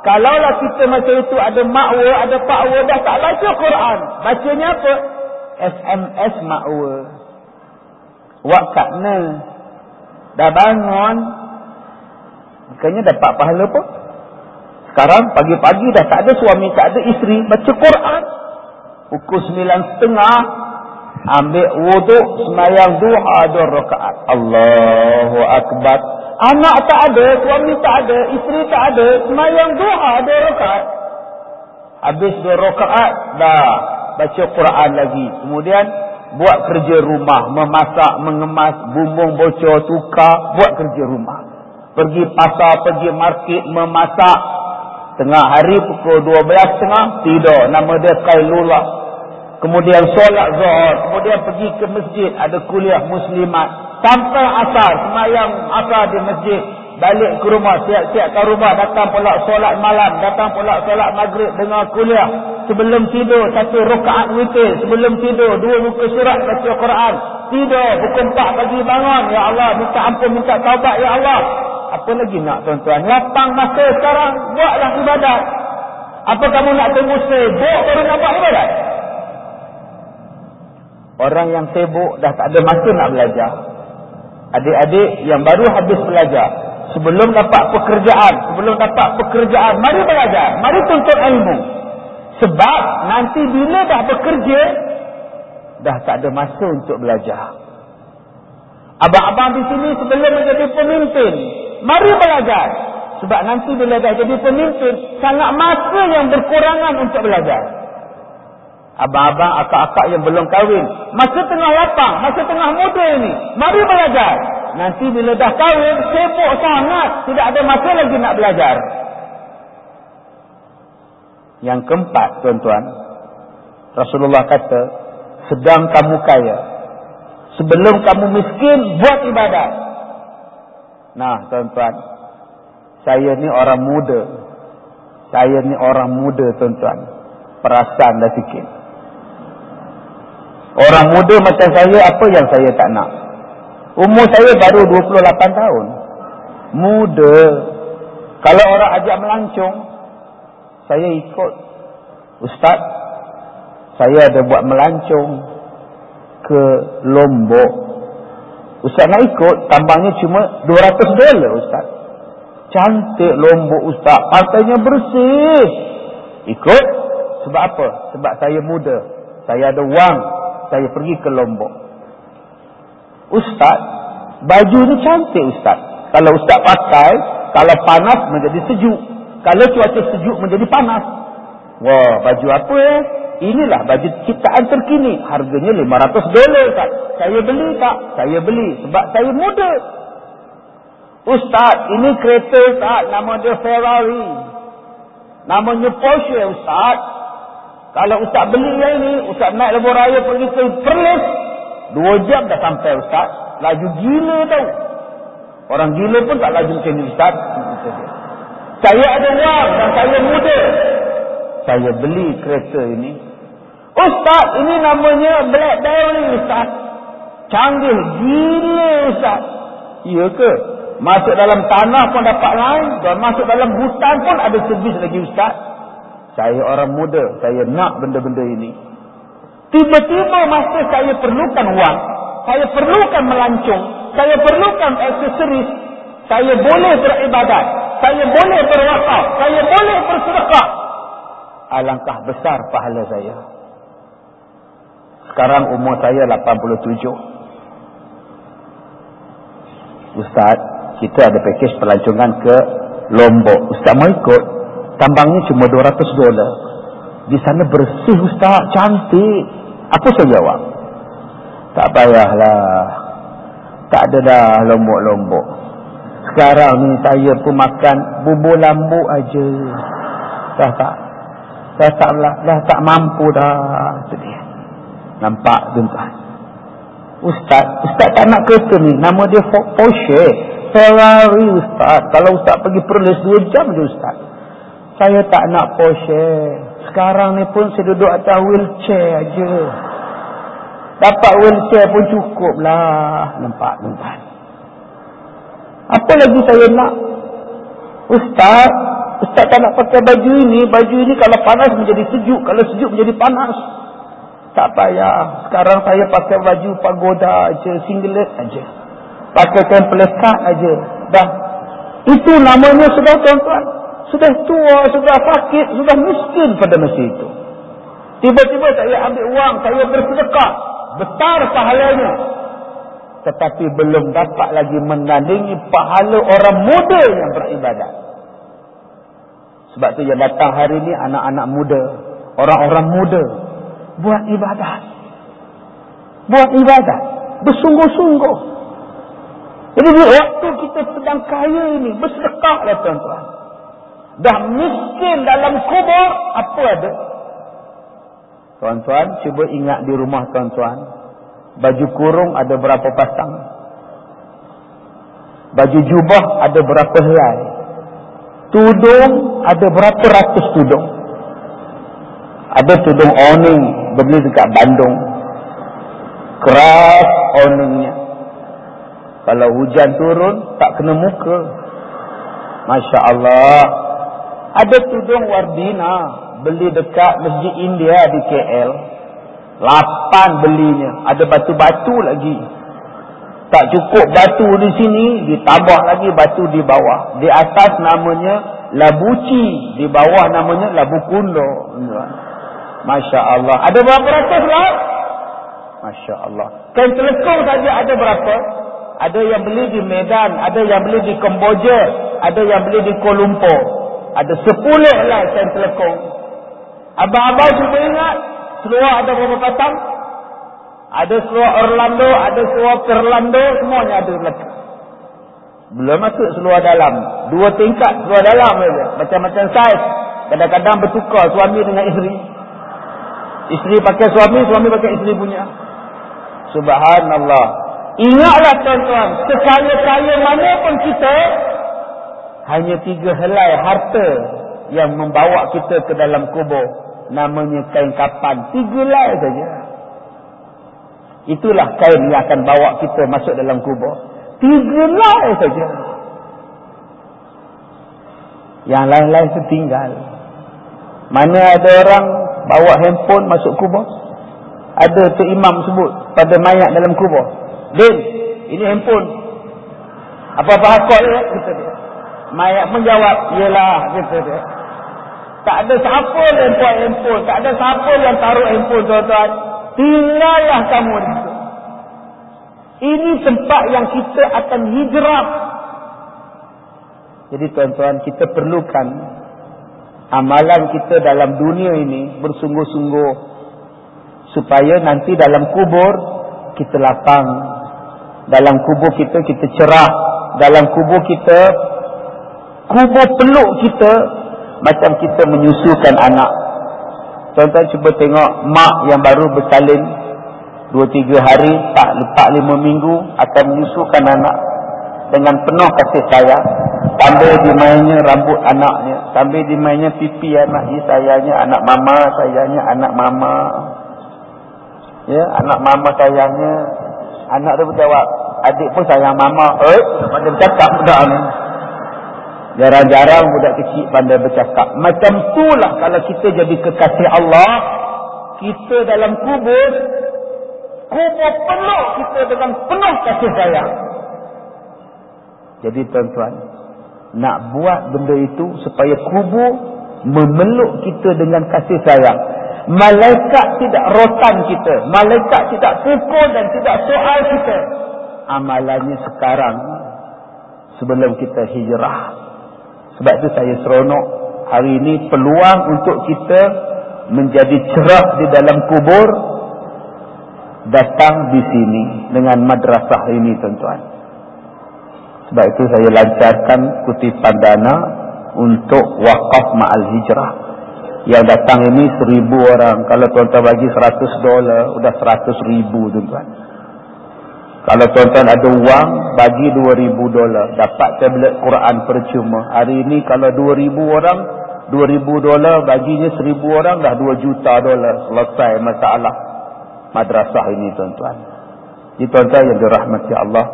Kalaulah kita masa itu ada makwa, ada pakwa, dah tak baca Quran. Bacanya apa? SMS makwa. Wakak ne. Dah bangun. Makanya dapat pahala pun. Sekarang pagi-pagi dah tak ada suami, tak ada isteri. Baca Quran. Pukul sembilan setengah ambil wuduk semayang duha dua rakaat. Allahu akbar. Anak tak ada suami tak ada isteri tak ada semayang duha dua rakaat. Habis dua rakaat dah baca Quran lagi. Kemudian buat kerja rumah memasak mengemas bumbung bocor tukar buat kerja rumah. Pergi pasar pergi market memasak. Tengah hari pukul 12 tengah tidur. Nama dia Kailullah kemudian solat zuhur, kemudian pergi ke masjid, ada kuliah muslimat, sampai asar, semayang asar di masjid, balik ke rumah, siap-siap ke rumah, datang pula solat malam, datang pula solat maghrib, dengar kuliah, sebelum tidur, satu rakaat witir, sebelum tidur, dua muka surat, baca Quran, tidur, pukul empat pagi bangun, Ya Allah, minta ampun, minta taubat, Ya Allah, apa lagi nak tuan-tuan, lapang masa sekarang, buatlah ibadat, apa kamu nak tunggu sibuk baru nak buat ibadat? Orang yang sibuk dah tak ada masa nak belajar. Adik-adik yang baru habis belajar. Sebelum dapat pekerjaan. Sebelum dapat pekerjaan. Mari belajar. Mari tuntut ilmu. Sebab nanti bila dah bekerja. Dah tak ada masa untuk belajar. Abang-abang di sini sebelum menjadi pemimpin. Mari belajar. Sebab nanti bila dah jadi pemimpin. Sangat masa yang berkurangan untuk belajar abang-abang, akak-akak yang belum kahwin. Masa tengah lapang, masa tengah muda ini. Mari belajar. Nanti bila dah kahwin, sibuk sangat. Tidak ada masa lagi nak belajar. Yang keempat, tuan-tuan. Rasulullah kata, sedang kamu kaya. Sebelum kamu miskin, buat ibadat. Nah, tuan-tuan. Saya ni orang muda. Saya ni orang muda, tuan-tuan. Perasaan dah sikit. Orang muda macam saya, apa yang saya tak nak? Umur saya baru 28 tahun. Muda. Kalau orang ajak melancong, saya ikut. Ustaz, saya ada buat melancong ke Lombok. Ustaz nak ikut, tambangnya cuma 200 dolar Ustaz. Cantik Lombok Ustaz, pantainya bersih. Ikut, sebab apa? Sebab saya muda. Saya ada wang, saya pergi ke Lombok. Ustaz, baju ni cantik Ustaz. Kalau Ustaz pakai, kalau panas menjadi sejuk. Kalau cuaca sejuk menjadi panas. Wah, baju apa eh? Inilah baju ciptaan terkini. Harganya 500 dolar Ustaz. Saya beli tak? Saya beli. Sebab saya muda. Ustaz, ini kereta Ustaz. Nama dia Ferrari. Namanya Porsche Ustaz. Kalau Ustaz beli yang ini, Ustaz naik lebuh raya pergi ke Perlis, dua jam dah sampai Ustaz. Laju gila tau. Orang gila pun tak laju macam ni Ustaz. Saya ada wang dan saya muda. Saya beli kereta ini. Ustaz, ini namanya Blackberry Ustaz. Canggih gila Ustaz. Iya ke? Masuk dalam tanah pun dapat lain. Dan masuk dalam hutan pun ada servis lagi Ustaz. Saya orang muda. Saya nak benda-benda ini. Tiba-tiba masa saya perlukan wang. Saya perlukan melancong. Saya perlukan aksesoris. Saya boleh beribadat. Saya boleh berwakaf. Saya boleh bersedekah. Alangkah besar pahala saya. Sekarang umur saya 87. Ustaz, kita ada pakej pelancongan ke Lombok. Ustaz mau ikut? Tambangnya cuma 200 dolar. Di sana bersih Ustaz, cantik. Apa saya jawab? Tak payahlah. Tak ada dah lombok-lombok. Sekarang ni saya pun makan bubur lambu aja. Dah tak. Dah tak, dah, dah tak mampu dah. Dia. Nampak tuan Ustaz, Ustaz tak nak kereta ni. Nama dia Porsche. Ferrari Ustaz. Kalau Ustaz pergi perlis dua jam je Ustaz. Saya tak nak Porsche. Sekarang ni pun saya duduk atas wheelchair aja. Dapat wheelchair pun cukup lah. Nampak, nampak. Apa lagi saya nak? Ustaz, Ustaz tak nak pakai baju ini. Baju ini kalau panas menjadi sejuk. Kalau sejuk menjadi panas. Tak payah. Sekarang saya pakai baju pagoda aja, singlet aja. Pakai kain pelekat aja. Dah. Itu namanya sudah tuan-tuan. Sudah tua, sudah sakit, sudah miskin pada masa itu. Tiba-tiba saya ambil uang, saya bersedekah. Besar pahalanya. Tetapi belum dapat lagi menandingi pahala orang muda yang beribadat. Sebab tu yang datang hari ini anak-anak muda. Orang-orang muda buat ibadat. Buat ibadat. Bersungguh-sungguh. Jadi waktu kita sedang kaya ini, bersedekahlah tuan-tuan. Dah miskin dalam kubur, apa ada? Tuan-tuan, cuba ingat di rumah tuan-tuan. Baju kurung ada berapa pasang? Baju jubah ada berapa helai? Tudung ada berapa ratus tudung? Ada tudung awning beli dekat Bandung. Keras awningnya. Kalau hujan turun, tak kena muka. Masya Allah. Ada tudung Wardina. Beli dekat Masjid India di KL. Lapan belinya. Ada batu-batu lagi. Tak cukup batu di sini, ditambah lagi batu di bawah. Di atas namanya Labuci. Di bawah namanya Labu Kundo. Masya Allah. Ada berapa ratus lah? Masya Allah. Kain telekong saja ada berapa? Ada yang beli di Medan, ada yang beli di Kamboja, ada yang beli di Kuala Lumpur. Ada sepuluh lah kain telekong. Abang-abang cuba ingat, seluar ada berapa pasang? Ada seluar Orlando, ada seluar Perlando, semuanya ada belakang. Belum masuk seluar dalam. Dua tingkat seluar dalam. Macam-macam saiz. Kadang-kadang bertukar suami dengan isteri. Isteri pakai suami, suami pakai isteri punya. Subhanallah. Ingatlah tuan-tuan, sekaya-kaya mana pun kita, hanya tiga helai harta yang membawa kita ke dalam kubur. Namanya kain kapan. Tiga helai saja. Itulah kain yang akan bawa kita masuk dalam kubur. Tiga helai saja. Yang lain-lain setinggal. Mana ada orang bawa handphone masuk kubur. Ada tu imam sebut pada mayat dalam kubur. Din, ini handphone. Apa-apa hakol ya? Kata dia. Mayat menjawab, yelah, kata dia. Tak ada siapa yang buat handphone. Tak ada siapa yang taruh handphone, tuan-tuan. Tinggallah kamu di situ. Ini tempat yang kita akan hijrah. Jadi tuan-tuan, kita perlukan amalan kita dalam dunia ini bersungguh-sungguh supaya nanti dalam kubur kita lapang dalam kubur kita kita cerah dalam kubur kita kubur peluk kita macam kita menyusukan anak tuan-tuan cuba tengok mak yang baru bersalin 2-3 hari tak lepas 5 minggu akan menyusukan anak dengan penuh kasih sayang Sambil dimainnya rambut anaknya. Sambil dimainnya pipi anak ni sayangnya anak mama, sayangnya anak mama. Ya, anak mama sayangnya. Anak dia berjawab, adik pun sayang mama. Eh, pada bercakap budak ni. Jarang-jarang budak kecil pandai bercakap. Macam itulah kalau kita jadi kekasih Allah, kita dalam kubur, kubur penuh kita dengan penuh kasih sayang. Jadi tuan-tuan, nak buat benda itu supaya kubur memeluk kita dengan kasih sayang. Malaikat tidak rotan kita. Malaikat tidak pukul dan tidak soal kita. Amalannya sekarang sebelum kita hijrah. Sebab itu saya seronok hari ini peluang untuk kita menjadi cerah di dalam kubur datang di sini dengan madrasah ini tuan-tuan. Sebab itu saya lancarkan kutipan dana untuk wakaf ma'al hijrah. Yang datang ini seribu orang. Kalau tuan-tuan bagi seratus dolar, sudah seratus ribu tuan-tuan. Kalau tuan-tuan ada uang, bagi dua ribu dolar. Dapat tablet Quran percuma. Hari ini kalau dua ribu orang, dua ribu dolar, baginya seribu orang, dah dua juta dolar. Selesai masalah madrasah ini tuan-tuan. Ini tuan-tuan yang dirahmati Allah.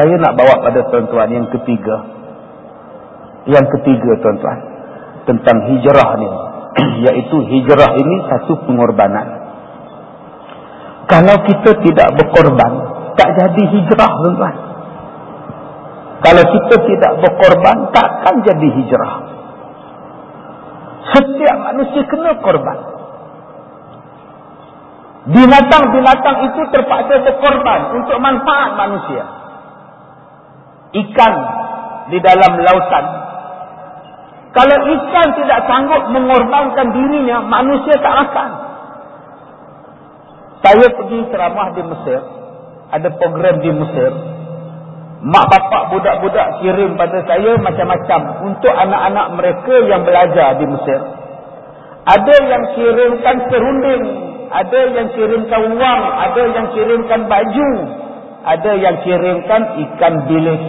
Saya nak bawa pada tuan-tuan yang ketiga. Yang ketiga tuan-tuan. Tentang hijrah ni. <clears throat> Iaitu hijrah ini satu pengorbanan. Kalau kita tidak berkorban. Tak jadi hijrah tuan-tuan. Kalau kita tidak berkorban. Takkan jadi hijrah. Setiap manusia kena korban. Binatang-binatang itu terpaksa berkorban untuk manfaat manusia ikan di dalam lautan. Kalau ikan tidak sanggup mengorbankan dirinya, manusia tak makan. Saya pergi ceramah di Mesir. Ada program di Mesir. Mak bapak budak-budak kirim pada saya macam-macam. Untuk anak-anak mereka yang belajar di Mesir. Ada yang kirimkan serunding. Ada yang kirimkan wang. Ada yang kirimkan baju. Ada yang kirimkan ikan bilis.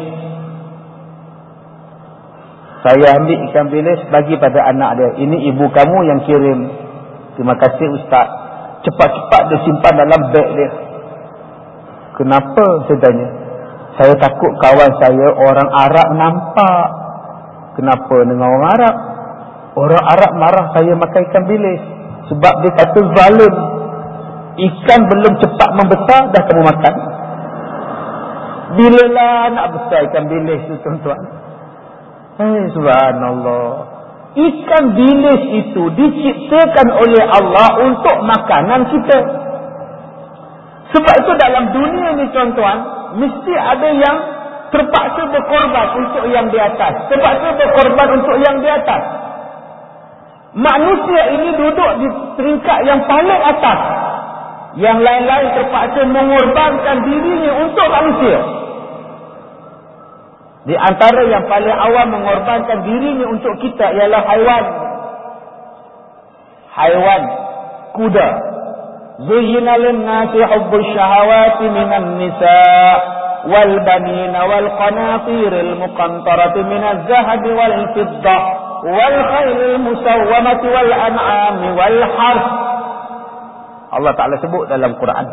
Saya ambil ikan bilis bagi pada anak dia. Ini ibu kamu yang kirim. Terima kasih ustaz. Cepat-cepat dia simpan dalam beg dia. Kenapa saya tanya? Saya takut kawan saya orang Arab nampak. Kenapa dengan orang Arab? Orang Arab marah saya makan ikan bilis. Sebab dia kata zalim. Ikan belum cepat membesar dah kamu makan. Bila lah nak besar ikan bilis tu tuan-tuan. Eh, subhanallah. Ikan bilis itu diciptakan oleh Allah untuk makanan kita. Sebab itu dalam dunia ni tuan-tuan, mesti ada yang terpaksa berkorban untuk yang di atas. Terpaksa berkorban untuk yang di atas. Manusia ini duduk di peringkat yang paling atas. Yang lain-lain terpaksa mengorbankan dirinya untuk manusia. Di antara yang paling awal mengorbankan dirinya untuk kita ialah haiwan. Haiwan. Kuda. Zuhina linnasi hubbu syahawati minan nisa. Wal banina wal qanatiril muqantarati minaz zahabi wal fiddah. Wal khailil musawwamati wal an'ami wal harf. Allah Ta'ala sebut dalam Quran.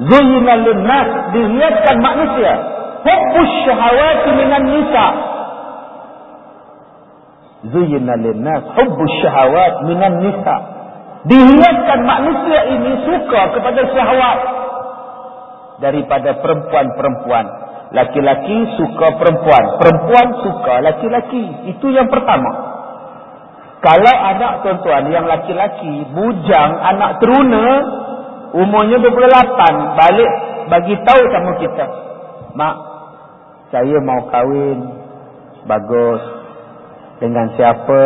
Zuhina linnas. Dilihatkan manusia hubbus syahawati minan nisa. Zuyina linnas hubbus syahawat minan nisa. Dihiaskan manusia ini suka kepada syahwat daripada perempuan-perempuan. Laki-laki suka perempuan perempuan suka laki-laki. Itu yang pertama. Kalau anak tuan-tuan yang laki-laki bujang anak teruna umurnya 28 balik bagi tahu sama kita. Mak saya mau kahwin. Bagus. Dengan siapa?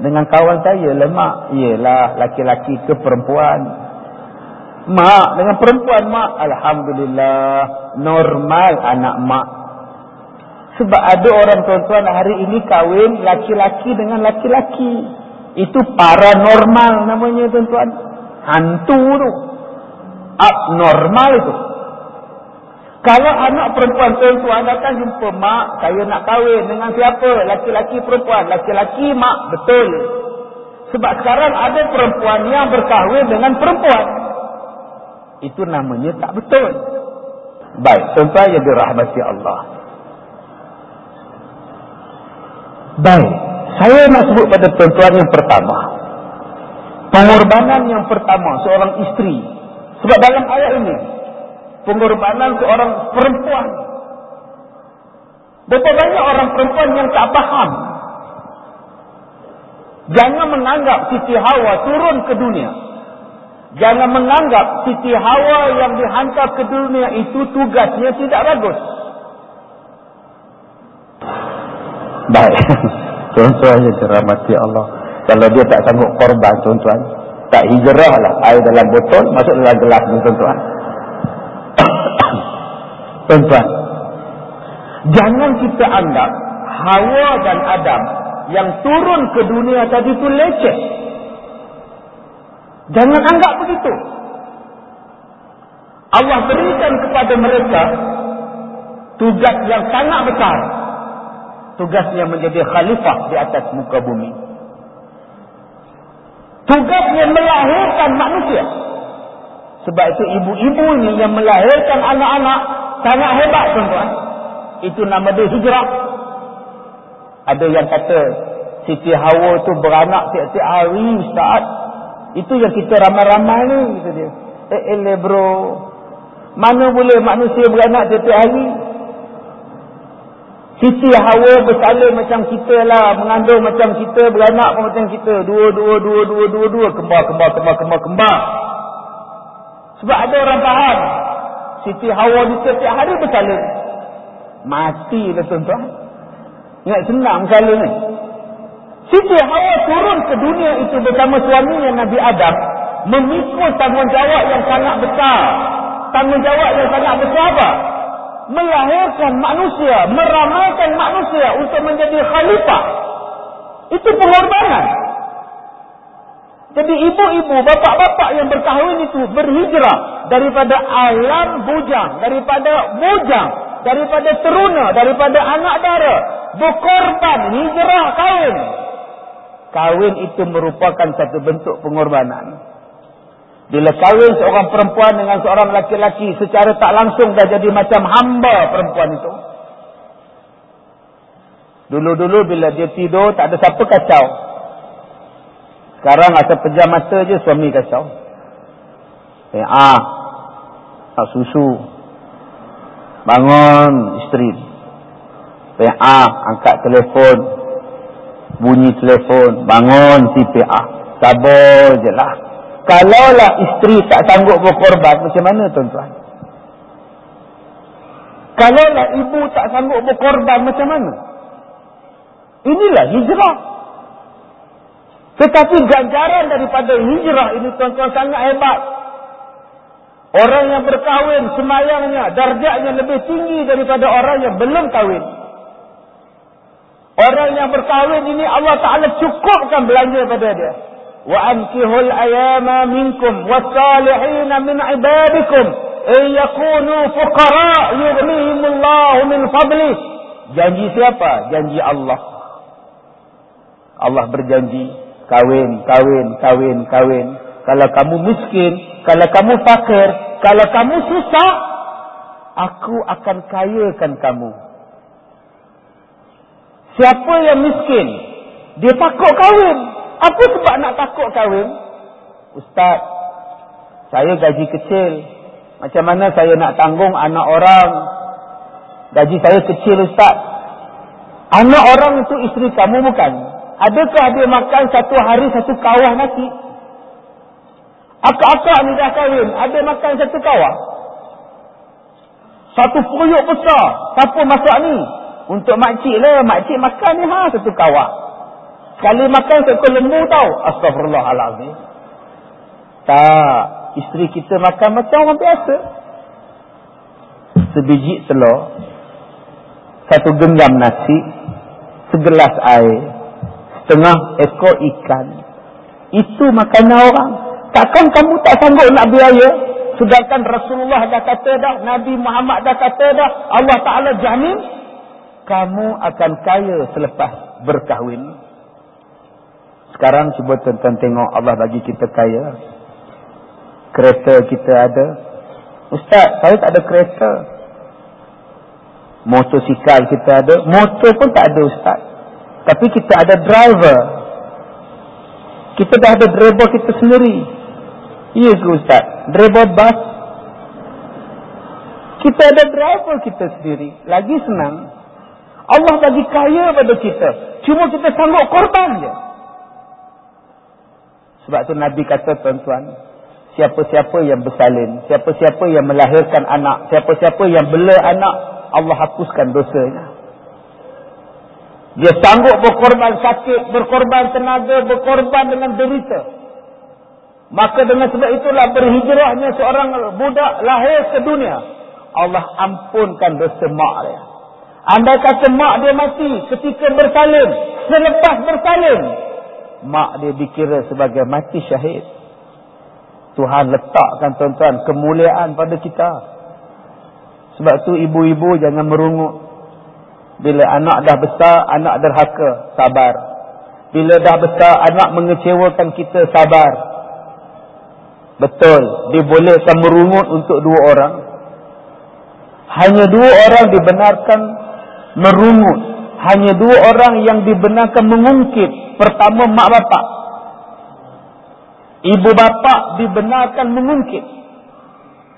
Dengan kawan saya. Lemak iyalah laki-laki ke perempuan? Mak dengan perempuan mak. Alhamdulillah. Normal anak mak. Sebab ada orang tuan-tuan hari ini kahwin laki-laki dengan laki-laki. Itu paranormal namanya tuan-tuan. Hantu tu. Abnormal itu Kalau anak perempuan tuan-tuan datang jumpa mak, saya nak kahwin dengan siapa? Laki-laki perempuan. Laki-laki mak, betul. Sebab sekarang ada perempuan yang berkahwin dengan perempuan. Itu namanya tak betul. Baik, tuan-tuan yang dirahmati Allah. Baik, saya nak sebut pada tuan-tuan yang pertama. Pengorbanan yang pertama seorang isteri. Sebab dalam ayat ini, pengorbanan seorang perempuan. Berapa banyak orang perempuan yang tak faham. Jangan menganggap Siti Hawa turun ke dunia. Jangan menganggap Siti Hawa yang dihantar ke dunia itu tugasnya tidak bagus. Baik. <laughs> Tuan-tuan yang dirahmati Allah. Kalau dia tak sanggup korban tuan-tuan. Tak hijrah lah. Air dalam botol masuk dalam gelas tuan-tuan. Tuan-tuan, jangan kita anggap Hawa dan Adam yang turun ke dunia tadi itu leceh. Jangan anggap begitu. Allah berikan kepada mereka tugas yang sangat besar. Tugasnya menjadi khalifah di atas muka bumi. Tugasnya melahirkan manusia. Sebab itu ibu-ibu ini yang melahirkan anak-anak sangat hebat tuan-tuan. Itu nama dia hijrah. Ada yang kata Siti Hawa tu beranak tiap-tiap hari Ustaz. Itu yang kita ramai-ramai ni kata dia. Eh ele bro. Mana boleh manusia beranak tiap-tiap hari? Siti Hawa bersalin macam kita lah. Mengandung macam kita. Beranak pun macam kita. Dua, dua, dua, dua, dua, dua. Kembar, kembar, kembar, kembar, kembar. Sebab ada orang faham. Siti Hawa ni setiap hari bersalin. Mati lah tuan-tuan. Ingat senang bersalin ni. Siti Hawa turun ke dunia itu bersama suaminya Nabi Adam. Memikul tanggungjawab yang sangat besar. Tanggungjawab yang sangat besar apa? Melahirkan manusia. Meramaikan manusia untuk menjadi khalifah. Itu pengorbanan. Jadi ibu-ibu, bapak-bapak yang berkahwin itu berhijrah daripada alam bujang, daripada bujang, daripada teruna, daripada anak dara, berkorban, hijrah kahwin. Kahwin itu merupakan satu bentuk pengorbanan. Bila kahwin seorang perempuan dengan seorang laki-laki secara tak langsung dah jadi macam hamba perempuan itu. Dulu-dulu bila dia tidur tak ada siapa kacau. Sekarang asal pejam mata je suami kacau. Eh, ah, tak susu. Bangun isteri. PA, angkat telefon. Bunyi telefon. Bangun si PA. Sabar je lah. Kalaulah isteri tak sanggup berkorban, macam mana tuan-tuan? Kalaulah ibu tak sanggup berkorban, macam mana? Inilah hijrah. Tetapi ganjaran daripada hijrah ini tuan-tuan sangat hebat. Orang yang berkahwin semayangnya, darjatnya lebih tinggi daripada orang yang belum kahwin. Orang yang berkahwin ini Allah Ta'ala cukupkan belanja pada dia. Wa ankihul ayama minkum wassalihin min ibadikum in yakunu fuqara yughnihimullahu min fadlih. Janji siapa? Janji Allah. Allah berjanji Kawin, kawin, kawin, kawin. Kalau kamu miskin, kalau kamu fakir, kalau kamu susah, aku akan kayakan kamu. Siapa yang miskin? Dia takut kawin. Apa sebab nak takut kawin? Ustaz, saya gaji kecil. Macam mana saya nak tanggung anak orang? Gaji saya kecil Ustaz. Anak orang itu isteri kamu bukan? Adakah dia makan satu hari satu kawah nasi? Akak-akak ni dah kahwin. Ada makan satu kawah? Satu puyuk besar. Siapa masak ni? Untuk makcik lah. Makcik makan ni ha satu kawah. Sekali makan satu lembu tau. Astagfirullahaladzim. Tak. Isteri kita makan macam orang biasa. Sebiji telur. Satu genggam nasi. Segelas air setengah ekor ikan. Itu makanan orang. Takkan kamu tak sanggup nak biaya? Sedangkan Rasulullah dah kata dah, Nabi Muhammad dah kata dah, Allah Ta'ala jamin, kamu akan kaya selepas berkahwin. Sekarang cuba tuan-tuan tengok Allah bagi kita kaya. Kereta kita ada. Ustaz, saya tak ada kereta. Motosikal kita ada. Motor pun tak ada Ustaz. Tapi kita ada driver. Kita dah ada driver kita sendiri. Ya ke Ustaz? Driver bus. Kita ada driver kita sendiri. Lagi senang. Allah bagi kaya pada kita. Cuma kita sanggup korban je. Sebab tu Nabi kata tuan-tuan. Siapa-siapa yang bersalin. Siapa-siapa yang melahirkan anak. Siapa-siapa yang bela anak. Allah hapuskan dosanya. Dia sanggup berkorban sakit, berkorban tenaga, berkorban dengan derita. Maka dengan sebab itulah berhijrahnya seorang budak lahir ke dunia. Allah ampunkan dosa mak dia. Anda kata mak dia mati ketika bersalin. Selepas bersalin. Mak dia dikira sebagai mati syahid. Tuhan letakkan tuan-tuan kemuliaan pada kita. Sebab tu ibu-ibu jangan merungut. Bila anak dah besar, anak derhaka, sabar. Bila dah besar, anak mengecewakan kita, sabar. Betul, dibolehkan merungut untuk dua orang. Hanya dua orang dibenarkan merungut. Hanya dua orang yang dibenarkan mengungkit. Pertama, mak bapak. Ibu bapak dibenarkan mengungkit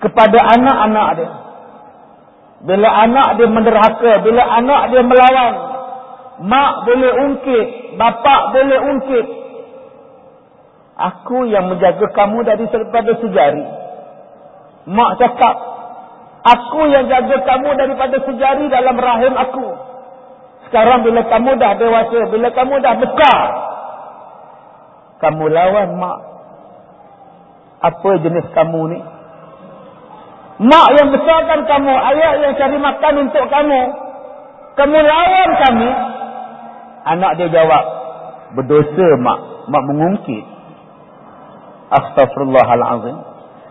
kepada anak-anak dia. Bila anak dia menderhaka, bila anak dia melawan, mak boleh ungkit, bapak boleh ungkit. Aku yang menjaga kamu dari daripada sejari. Mak cakap, aku yang jaga kamu daripada sejari dalam rahim aku. Sekarang bila kamu dah dewasa, bila kamu dah besar, kamu lawan mak. Apa jenis kamu ni? Mak yang besarkan kamu, ayah yang cari makan untuk kamu. Kamu lawan kami. Anak dia jawab, berdosa mak. Mak mengungkit. Astaghfirullahalazim.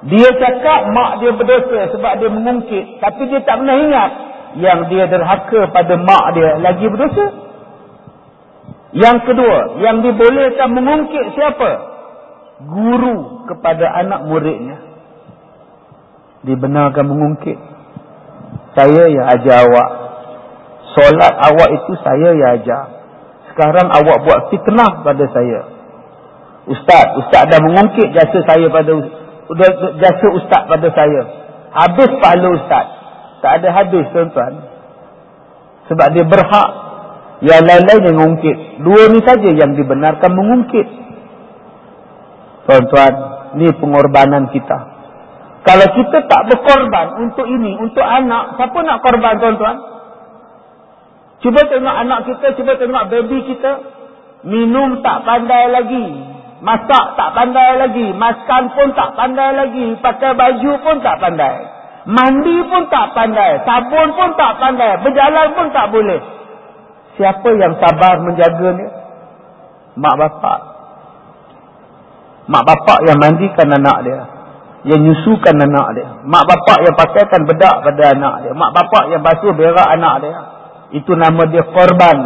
Dia cakap mak dia berdosa sebab dia mengungkit. Tapi dia tak pernah ingat yang dia derhaka pada mak dia lagi berdosa. Yang kedua, yang dibolehkan mengungkit siapa? Guru kepada anak muridnya dibenarkan mengungkit. Saya yang ajar awak. Solat awak itu saya yang ajar. Sekarang awak buat fitnah pada saya. Ustaz, ustaz dah mengungkit jasa saya pada jasa ustaz pada saya. Habis pahala ustaz. Tak ada habis tuan-tuan. Sebab dia berhak yang lain-lain yang mengungkit. Dua ni saja yang dibenarkan mengungkit. Tuan-tuan, ni pengorbanan kita. Kalau kita tak berkorban untuk ini, untuk anak, siapa nak korban tuan-tuan? Cuba tengok anak kita, cuba tengok baby kita. Minum tak pandai lagi. Masak tak pandai lagi. Makan pun tak pandai lagi. Pakai baju pun tak pandai. Mandi pun tak pandai. Sabun pun tak pandai. Berjalan pun tak boleh. Siapa yang sabar menjaga ni? Mak bapak. Mak bapak yang mandikan anak dia yang nyusukan anak dia. Mak bapak yang pakaikan bedak pada anak dia. Mak bapak yang basuh berak anak dia. Itu nama dia korban.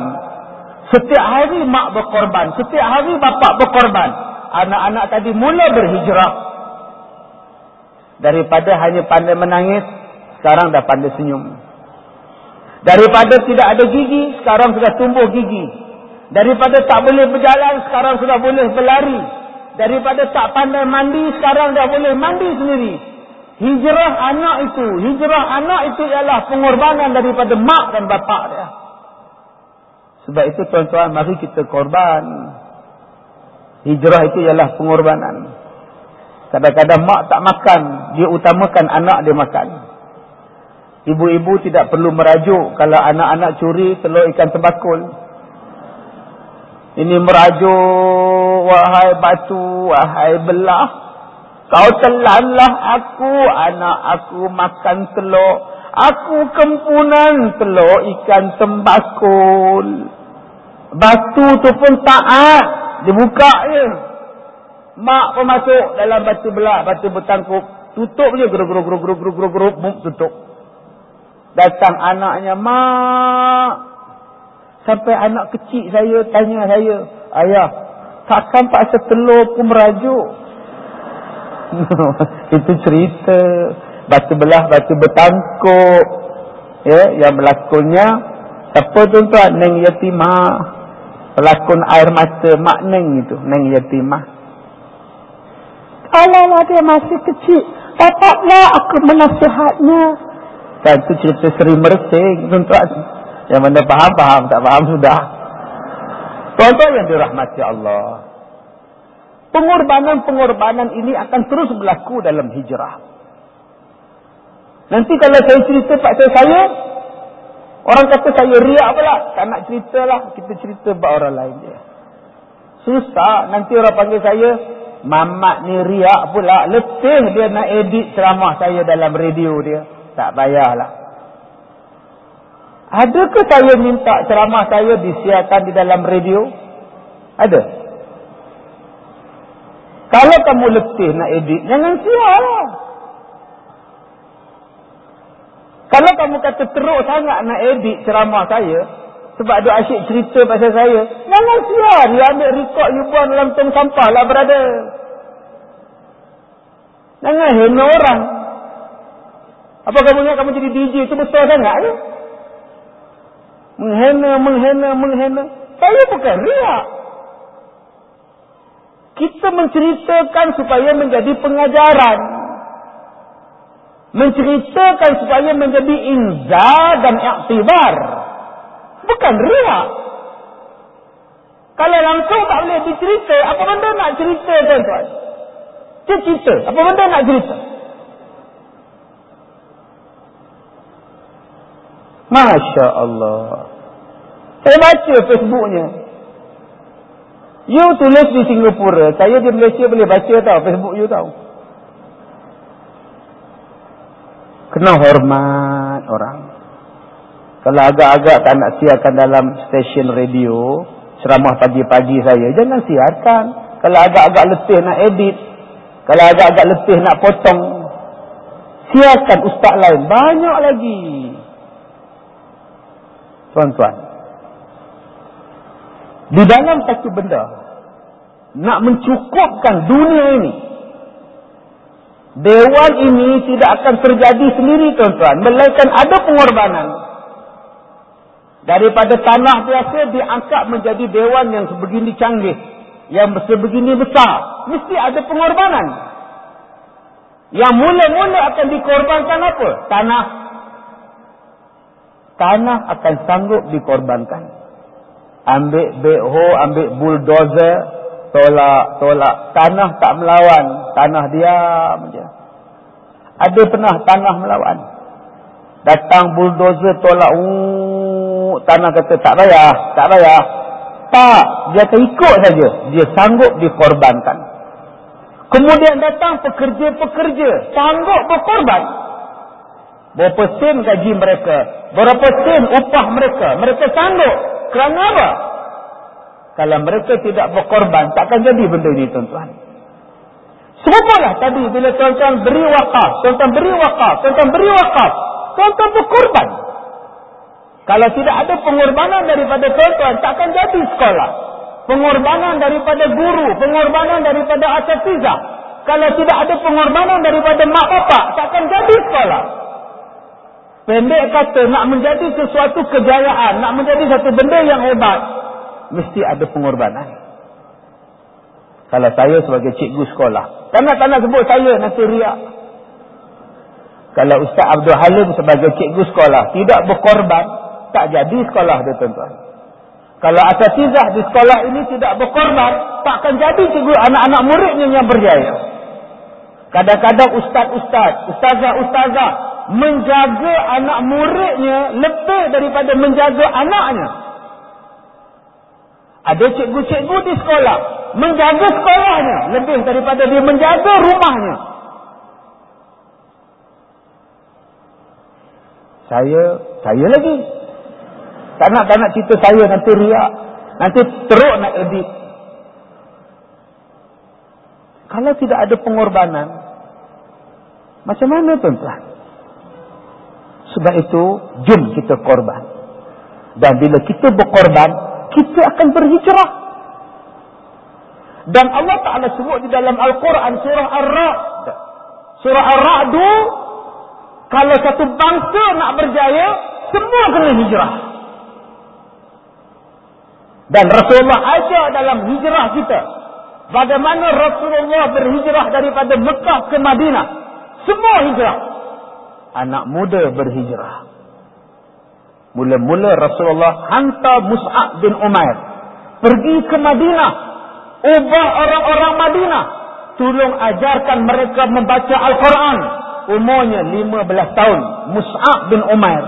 Setiap hari mak berkorban. Setiap hari bapak berkorban. Anak-anak tadi mula berhijrah. Daripada hanya pandai menangis, sekarang dah pandai senyum. Daripada tidak ada gigi, sekarang sudah tumbuh gigi. Daripada tak boleh berjalan, sekarang sudah boleh berlari. Daripada tak pandai mandi, sekarang dah boleh mandi sendiri. Hijrah anak itu, hijrah anak itu ialah pengorbanan daripada mak dan bapak dia. Sebab itu tuan-tuan, mari kita korban. Hijrah itu ialah pengorbanan. Kadang-kadang mak tak makan, dia utamakan anak dia makan. Ibu-ibu tidak perlu merajuk kalau anak-anak curi telur ikan tembakul. Ini merajuk, wahai batu, wahai belah. Kau telanlah aku, anak aku makan telur. Aku kempunan telur ikan tembakul. Batu tu pun taat. Dibuka je. Mak pun masuk dalam batu belah, batu bertangkup. Tutup je geruk geruk geruk geruk geruk geruk geruk tutup. Datang anaknya, "Mak." Sampai anak kecil saya tanya saya, "Ayah, takkan pak setelur pun merajuk?" <laughs> Itu cerita batu belah batu bertangkuk. Ya, yang berlakonnya siapa tuan-tuan? Neng Yatimah. Pelakon air mata mak Neng itu, Neng Yatimah. Kalau dia masih kecil, dapatlah aku menasihatnya. Dan itu cerita Seri Mersing, tuan-tuan. Yang mana faham-faham, tak faham sudah. Tuan-tuan yang dirahmati Allah. Pengorbanan-pengorbanan ini akan terus berlaku dalam hijrah. Nanti kalau saya cerita pak saya, saya orang kata saya riak pula. Tak nak ceritalah, kita cerita buat orang lain je. Susah, nanti orang panggil saya, Mamat ni riak pula. Letih dia nak edit ceramah saya dalam radio dia. Tak payahlah. Adakah saya minta ceramah saya disiarkan di dalam radio? Ada. Kalau kamu letih nak edit, jangan siarlah. Kalau kamu kata teruk sangat nak edit ceramah saya, sebab ada asyik cerita pasal saya. Jangan siar. Dia ambil rekod you buang dalam tong sampah lah berada. Jangan hina orang. Apa kamu ingat kamu jadi DJ itu besar sangat ke? Menghina, menghina, menghina. Saya bukan riak. Kita menceritakan supaya menjadi pengajaran. Menceritakan supaya menjadi inzal dan iktibar. Bukan riak. Kalau langsung tak boleh dicerita, apa benda nak cerita tuan-tuan? Cerita. Apa benda nak cerita? Masya Allah. Saya baca Facebooknya. You tulis di Singapura. Saya di Malaysia boleh baca tau. Facebook you tau. Kena hormat orang. Kalau agak-agak tak nak siarkan dalam stesen radio, ceramah pagi-pagi saya, jangan siarkan. Kalau agak-agak letih nak edit, kalau agak-agak letih nak potong, siarkan ustaz lain. Banyak lagi. Tuan-tuan. Di dalam satu benda, nak mencukupkan dunia ini, Dewan ini tidak akan terjadi sendiri tuan-tuan. Melainkan ada pengorbanan. Daripada tanah biasa diangkat menjadi dewan yang sebegini canggih. Yang sebegini besar. Mesti ada pengorbanan. Yang mula-mula akan dikorbankan apa? Tanah. Tanah akan sanggup dikorbankan. Ambil beho, ambil bulldozer. Tolak, tolak. Tanah tak melawan. Tanah diam je. Ada pernah tanah melawan. Datang bulldozer tolak. Uh, tanah kata tak payah, tak payah. Tak, dia akan ikut saja. Dia sanggup dikorbankan. Kemudian datang pekerja-pekerja. Sanggup berkorban. Berapa sen gaji mereka. Berapa sen upah mereka. Mereka sanggup. Kerana apa? Kalau mereka tidak berkorban, takkan jadi benda ini tuan-tuan. Serupalah tadi bila tuan-tuan beri wakaf. Tuan-tuan beri wakaf. Tuan-tuan beri wakaf. Tuan-tuan berkorban. Kalau tidak ada pengorbanan daripada tuan-tuan, takkan jadi sekolah. Pengorbanan daripada guru, pengorbanan daripada asatizah. Kalau tidak ada pengorbanan daripada mak bapak, takkan jadi sekolah. Pendek kata, nak menjadi sesuatu kejayaan, nak menjadi satu benda yang hebat, mesti ada pengorbanan. Kalau saya sebagai cikgu sekolah, tak nak, tak nak sebut saya, nanti riak. Kalau Ustaz Abdul Halim sebagai cikgu sekolah, tidak berkorban, tak jadi sekolah dia tuan-tuan. Kalau asatizah di sekolah ini tidak berkorban, takkan jadi cikgu anak-anak muridnya yang berjaya. Kadang-kadang ustaz-ustaz, ustazah-ustazah menjaga anak muridnya lebih daripada menjaga anaknya. Ada cikgu-cikgu di sekolah menjaga sekolahnya lebih daripada dia menjaga rumahnya. Saya, saya lagi tak nak, tak nak cerita saya nanti riak. Nanti teruk nak edit. Kalau tidak ada pengorbanan. Macam mana tuan-tuan? Sebab itu, jom kita korban. Dan bila kita berkorban, kita akan berhijrah. Dan Allah Ta'ala sebut di dalam Al-Quran surah Ar-Ra'd. Surah Ar-Ra'du, kalau satu bangsa nak berjaya, semua kena hijrah. Dan Rasulullah ajar dalam hijrah kita. Bagaimana Rasulullah berhijrah daripada Mekah ke Madinah. Semua hijrah. Anak muda berhijrah. Mula-mula Rasulullah hantar Mus'ab bin Umair. Pergi ke Madinah. Ubah orang-orang Madinah. Tolong ajarkan mereka membaca Al-Quran. Umurnya 15 tahun. Mus'ab bin Umair.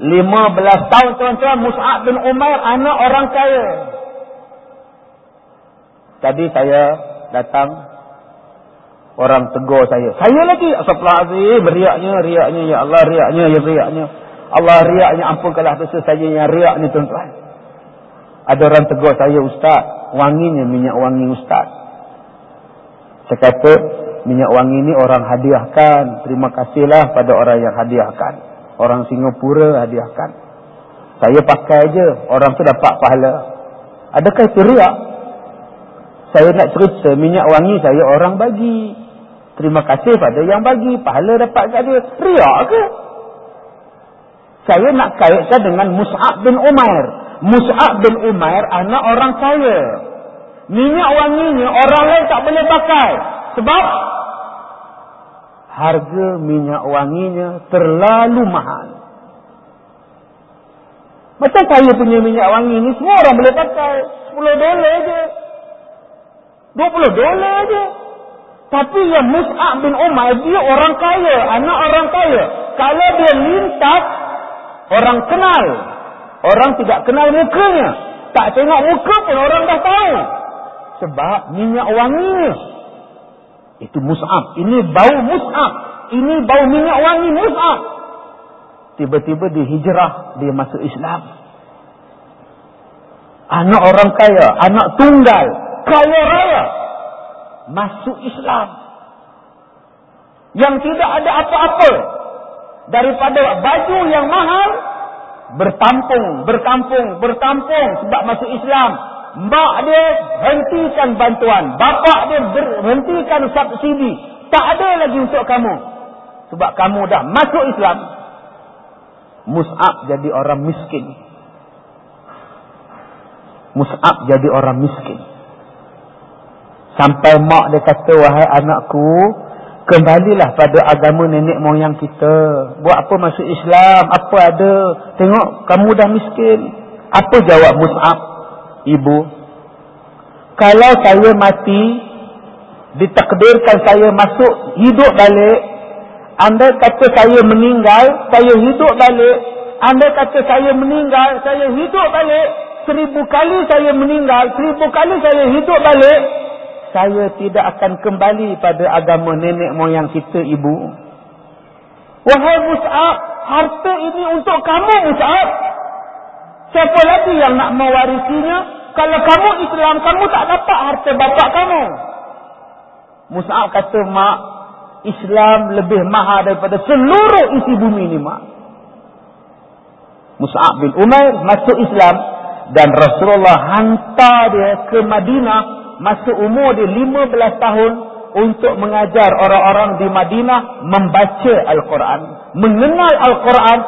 15 tahun tuan-tuan. Mus'ab bin Umair anak orang kaya. Tadi saya datang. Orang tegur saya. Saya lagi. Astagfirullahaladzim. Riaknya, riaknya. Ya Allah, riaknya, ya riaknya. Allah riaknya ampunkanlah dosa saya yang riak ni tuan-tuan. Ada orang tegur saya ustaz, wanginya minyak wangi ustaz. Saya kata minyak wangi ni orang hadiahkan. Terima kasihlah pada orang yang hadiahkan. Orang Singapura hadiahkan. Saya pakai aja, orang tu dapat pahala. Adakah itu riak? Saya nak cerita minyak wangi saya orang bagi. Terima kasih pada yang bagi. Pahala dapat kat dia. Riak ke? saya nak kaitkan dengan Mus'ab bin Umair. Mus'ab bin Umair anak orang kaya. Minyak wanginya orang lain tak boleh pakai. Sebab harga minyak wanginya terlalu mahal. Macam saya punya minyak wangi ni semua orang boleh pakai. 10 dolar je. 20 dolar je. Tapi yang Mus'ab bin Umair dia orang kaya. Anak orang kaya. Kalau dia lintas Orang kenal. Orang tidak kenal mukanya. Tak tengok muka pun orang dah tahu. Sebab minyak wangi. Itu mus'ab. Ini bau mus'ab. Ini bau minyak wangi mus'ab. Tiba-tiba dia hijrah. Dia masuk Islam. Anak orang kaya. Anak tunggal. Kaya raya. Masuk Islam. Yang tidak ada apa-apa daripada baju yang mahal bertampung, berkampung, bertampung sebab masuk Islam. Mak dia hentikan bantuan, bapak dia berhentikan subsidi. Tak ada lagi untuk kamu. Sebab kamu dah masuk Islam. Mus'ab jadi orang miskin. Mus'ab jadi orang miskin. Sampai mak dia kata, wahai anakku, Kembalilah pada agama nenek moyang kita. Buat apa masuk Islam? Apa ada? Tengok kamu dah miskin. Apa jawab Mus'ab? Ibu. Kalau saya mati, ditakdirkan saya masuk hidup balik. Anda kata saya meninggal, saya hidup balik. Anda kata saya meninggal, saya hidup balik. Seribu kali saya meninggal, seribu kali saya hidup balik saya tidak akan kembali pada agama nenek moyang kita ibu. Wahai Mus'ab, harta ini untuk kamu Mus'ab. Siapa lagi yang nak mewarisinya? Kalau kamu Islam, kamu tak dapat harta bapa kamu. Mus'ab kata, Mak, Islam lebih mahal daripada seluruh isi bumi ini, Mak. Mus'ab bin Umair masuk Islam dan Rasulullah hantar dia ke Madinah masa umur dia 15 tahun untuk mengajar orang-orang di Madinah membaca Al-Quran. Mengenal Al-Quran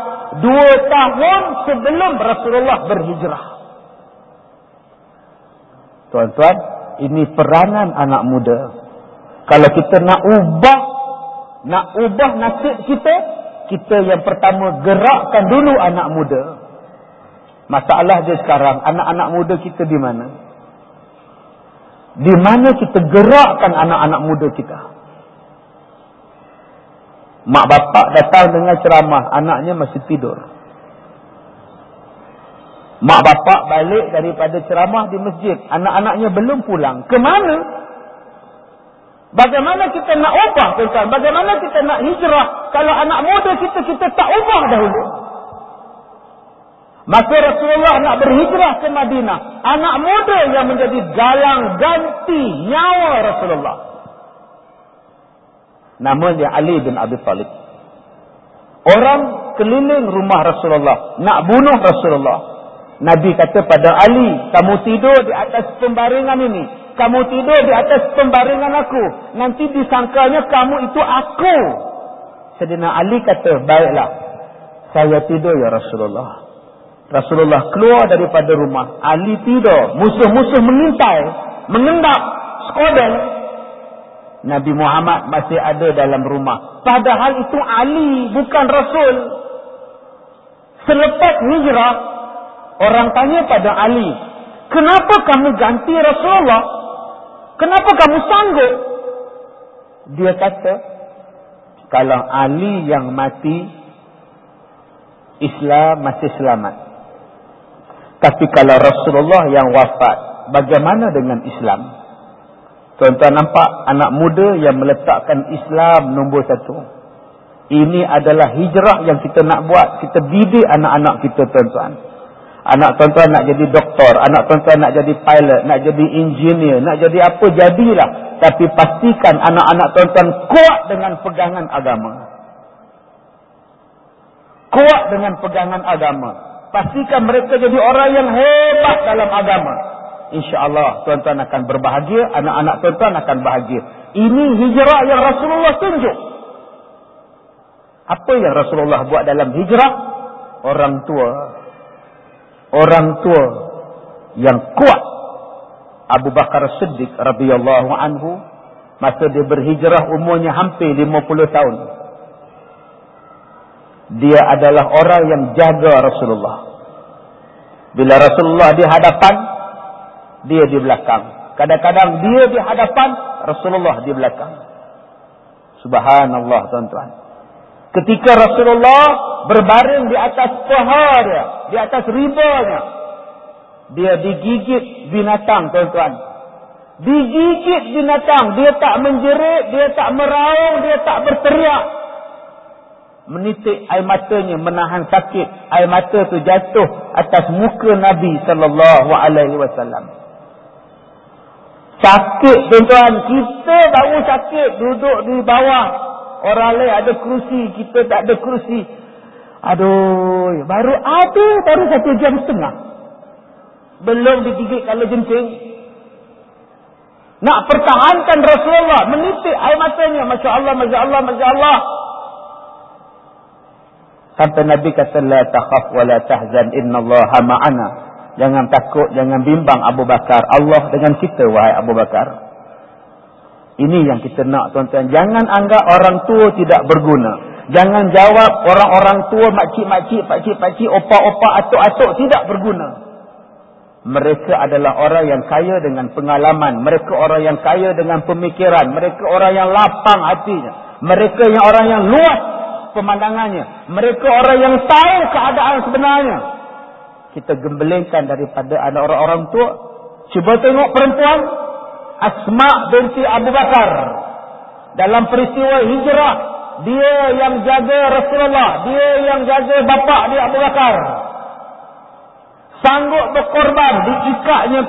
dua tahun sebelum Rasulullah berhijrah. Tuan-tuan, ini peranan anak muda. Kalau kita nak ubah, nak ubah nasib kita, kita yang pertama gerakkan dulu anak muda. Masalah dia sekarang, anak-anak muda kita di mana? Di mana kita gerakkan anak-anak muda kita. Mak bapak datang dengan ceramah, anaknya masih tidur. Mak bapak balik daripada ceramah di masjid, anak-anaknya belum pulang. Ke mana? Bagaimana kita nak ubah tuan Bagaimana kita nak hijrah kalau anak muda kita kita tak ubah dahulu? Maka Rasulullah nak berhijrah ke Madinah. Anak muda yang menjadi galang ganti nyawa Rasulullah. Nama dia Ali bin Abi Talib. Orang keliling rumah Rasulullah. Nak bunuh Rasulullah. Nabi kata pada Ali, kamu tidur di atas pembaringan ini. Kamu tidur di atas pembaringan aku. Nanti disangkanya kamu itu aku. Sedina Ali kata, baiklah. Saya tidur ya Rasulullah. Rasulullah keluar daripada rumah. Ali tidur. Musuh-musuh mengintai. Mengendap. Skodel. Nabi Muhammad masih ada dalam rumah. Padahal itu Ali. Bukan Rasul. Selepas hijrah. Orang tanya pada Ali. Kenapa kamu ganti Rasulullah? Kenapa kamu sanggup? Dia kata. Kalau Ali yang mati. Islam masih selamat. Tapi kalau Rasulullah yang wafat, bagaimana dengan Islam? Tuan-tuan nampak anak muda yang meletakkan Islam nombor satu. Ini adalah hijrah yang kita nak buat. Kita didik anak-anak kita tuan-tuan. Anak tuan-tuan nak jadi doktor. Anak tuan-tuan nak jadi pilot. Nak jadi engineer. Nak jadi apa, jadilah. Tapi pastikan anak-anak tuan-tuan kuat dengan pegangan agama. Kuat dengan pegangan agama. Pastikan mereka jadi orang yang hebat dalam agama. InsyaAllah tuan-tuan akan berbahagia. Anak-anak tuan-tuan akan bahagia. Ini hijrah yang Rasulullah tunjuk. Apa yang Rasulullah buat dalam hijrah? Orang tua. Orang tua yang kuat. Abu Bakar Siddiq radhiyallahu anhu. Masa dia berhijrah umurnya hampir 50 tahun dia adalah orang yang jaga Rasulullah. Bila Rasulullah di hadapan, dia di belakang. Kadang-kadang dia di hadapan, Rasulullah di belakang. Subhanallah tuan-tuan. Ketika Rasulullah berbaring di atas paha dia, di atas ribanya, dia digigit binatang tuan-tuan. Digigit binatang, dia tak menjerit, dia tak meraung, dia tak berteriak menitik air matanya menahan sakit. Air mata tu jatuh atas muka Nabi sallallahu alaihi wasallam. Sakit tuan-tuan. Kita baru sakit duduk di bawah. Orang lain ada kerusi kita tak ada kerusi. Aduh baru ada baru satu jam setengah. Belum digigit kalau jencing nak pertahankan Rasulullah menitik air matanya. Masya Allah Masya Allah Masya Allah Sampai Nabi kata la takhaf wa la tahzan innallaha ma'ana. Jangan takut, jangan bimbang Abu Bakar. Allah dengan kita wahai Abu Bakar. Ini yang kita nak tuan-tuan. Jangan anggap orang tua tidak berguna. Jangan jawab orang-orang tua, makcik-makcik, pakcik-pakcik, opa-opa, atuk-atuk tidak berguna. Mereka adalah orang yang kaya dengan pengalaman. Mereka orang yang kaya dengan pemikiran. Mereka orang yang lapang hatinya. Mereka yang orang yang luas pemandangannya. Mereka orang yang tahu keadaan sebenarnya. Kita gembelengkan daripada anak orang-orang tua. Cuba tengok perempuan. Asma binti Abu Bakar. Dalam peristiwa hijrah. Dia yang jaga Rasulullah. Dia yang jaga bapa dia Abu Bakar. Sanggup berkorban. Diikatnya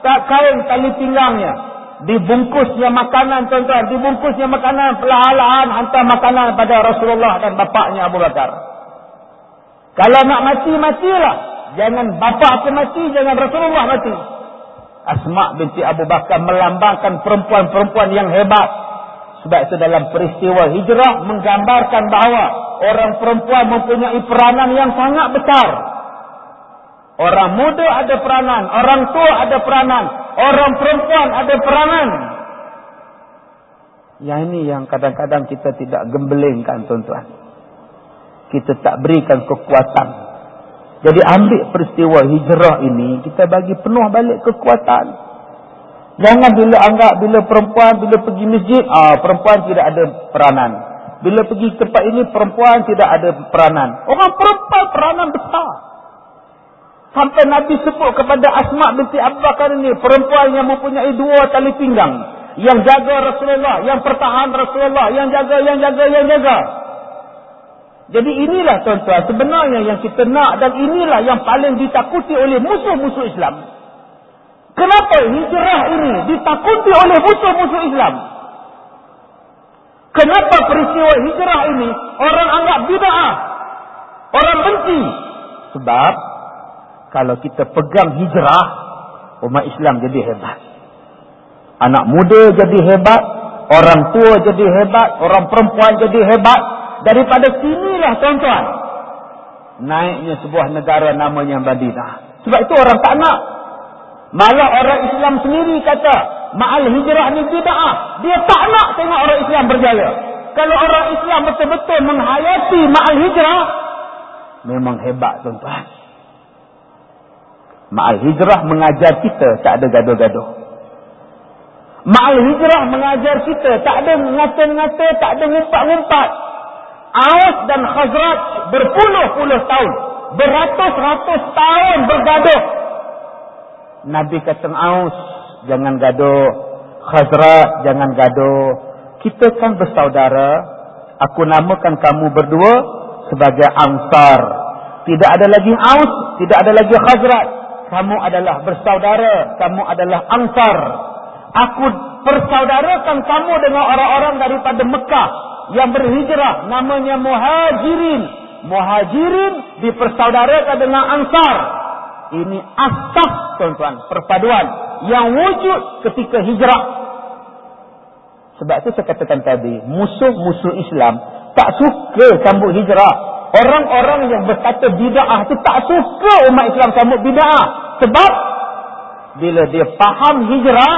kain tali pinggangnya dibungkusnya makanan tuan-tuan. Dibungkusnya makanan. Perlahan-lahan hantar makanan pada Rasulullah dan bapaknya Abu Bakar. Kalau nak mati matilah. Jangan bapa aku mati jangan Rasulullah mati. Asma binti Abu Bakar melambangkan perempuan-perempuan yang hebat. Sebab itu dalam peristiwa hijrah menggambarkan bahawa orang perempuan mempunyai peranan yang sangat besar. Orang muda ada peranan orang tua ada peranan Orang perempuan ada peranan. Yang ini yang kadang-kadang kita tidak gembelengkan tuan-tuan. Kita tak berikan kekuatan. Jadi ambil peristiwa hijrah ini, kita bagi penuh balik kekuatan. Jangan bila anggap bila perempuan, bila pergi masjid, ah perempuan tidak ada peranan. Bila pergi tempat ini, perempuan tidak ada peranan. Orang perempuan peranan besar. Sampai Nabi sebut kepada Asma binti Abu Bakar ini. Perempuan yang mempunyai dua tali pinggang. Yang jaga Rasulullah. Yang pertahan Rasulullah. Yang jaga, yang jaga, yang jaga. Jadi inilah tuan-tuan. Sebenarnya yang kita nak. Dan inilah yang paling ditakuti oleh musuh-musuh Islam. Kenapa hijrah ini ditakuti oleh musuh-musuh Islam? Kenapa peristiwa hijrah ini orang anggap bid'ah? Orang benci. Sebab kalau kita pegang hijrah, umat Islam jadi hebat. Anak muda jadi hebat, orang tua jadi hebat, orang perempuan jadi hebat. Daripada sinilah tuan-tuan. Naiknya sebuah negara namanya Madinah. Sebab itu orang tak nak. Malah orang Islam sendiri kata, ma'al hijrah ni bid'ah. Dia tak nak tengok orang Islam berjaya. Kalau orang Islam betul-betul menghayati ma'al hijrah, memang hebat tuan-tuan. Ma'al hijrah mengajar kita tak ada gaduh-gaduh. Ma'al hijrah mengajar kita tak ada ngata-ngata, tak ada ngumpat-ngumpat. Aus dan Khazraj berpuluh-puluh tahun. Beratus-ratus tahun bergaduh. Nabi kata Aus, jangan gaduh. Khazraj, jangan gaduh. Kita kan bersaudara. Aku namakan kamu berdua sebagai Ansar. Tidak ada lagi Aus, tidak ada lagi Khazraj. Kamu adalah bersaudara, kamu adalah Ansar. Aku persaudarakan kamu dengan orang-orang daripada Mekah yang berhijrah namanya Muhajirin. Muhajirin dipersaudarakan dengan Ansar. Ini asas tuan-tuan, perpaduan yang wujud ketika hijrah. Sebab itu saya katakan tadi, musuh-musuh Islam tak suka sambut hijrah. Orang-orang yang berkata bid'ah itu tak suka umat Islam sambut bid'ah. Sebab bila dia faham hijrah,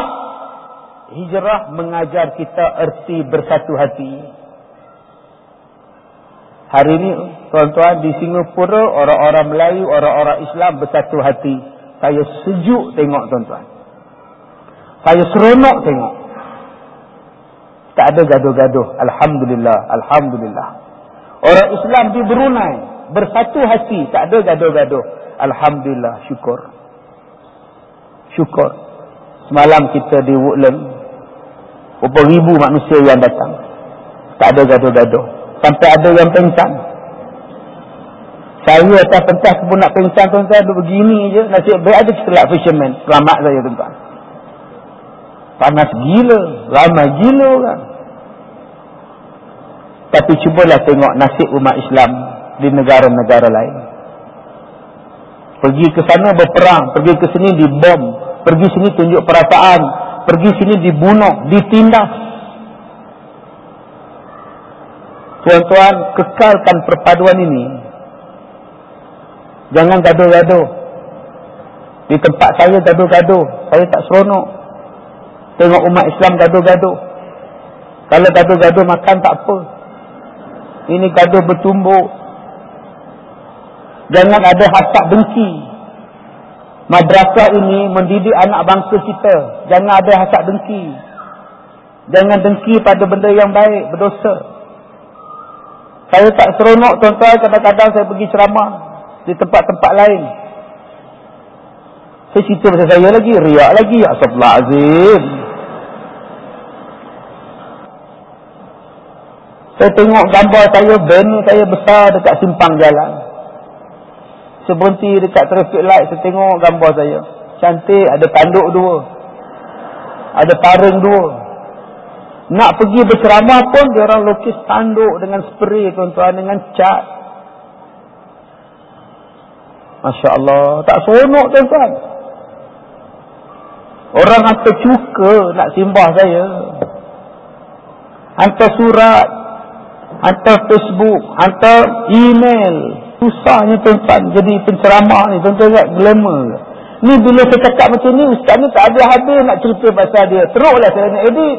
hijrah mengajar kita erti bersatu hati. Hari ini tuan-tuan di Singapura orang-orang Melayu, orang-orang Islam bersatu hati. Saya sejuk tengok tuan-tuan. Saya seronok tengok. Tak ada gaduh-gaduh. Alhamdulillah. Alhamdulillah. Orang Islam di Brunei. Bersatu hati. Tak ada gaduh-gaduh. Alhamdulillah. Syukur. Syukur. Semalam kita di Woodland. Berapa ribu manusia yang datang. Tak ada gaduh-gaduh. Sampai ada yang pengsan. Saya atas pentas pun nak pengsan tuan-tuan. Begini je. Nasib baik ada setelah fisherman. Selamat saya tuan-tuan. Panas gila. Ramai gila kan. Tapi cubalah tengok nasib umat Islam di negara-negara lain. Pergi ke sana berperang. Pergi ke sini dibom. Pergi sini tunjuk perasaan. Pergi sini dibunuh. Ditindas. Tuan-tuan, kekalkan perpaduan ini. Jangan gaduh-gaduh. Di tempat saya gaduh-gaduh. Saya tak seronok. Tengok umat Islam gaduh-gaduh. Kalau gaduh-gaduh makan tak apa. Ini gaduh bertumbuk. Jangan ada hasad dengki. Madrasah ini mendidik anak bangsa kita. Jangan ada hasad dengki. Jangan dengki pada benda yang baik, berdosa. Saya tak seronok tuan-tuan kadang-kadang saya pergi ceramah di tempat-tempat lain. Saya cerita pasal saya lagi, riak lagi. Astagfirullahaladzim. Saya tengok gambar saya, banner saya besar dekat simpang jalan. Saya berhenti dekat traffic light, saya tengok gambar saya. Cantik, ada tanduk dua. Ada taring dua. Nak pergi berceramah pun, dia orang lukis tanduk dengan spray tuan-tuan, dengan cat. Masya Allah, tak seronok tuan-tuan. Orang hantar cuka nak simbah saya. Hantar surat, hantar Facebook, hantar email. Susahnya tuan-tuan jadi penceramah ni. Tuan-tuan ingat glamour. Ni bila saya cakap macam ni, ustaz ni tak ada habis nak cerita pasal dia. Teruklah saya nak edit.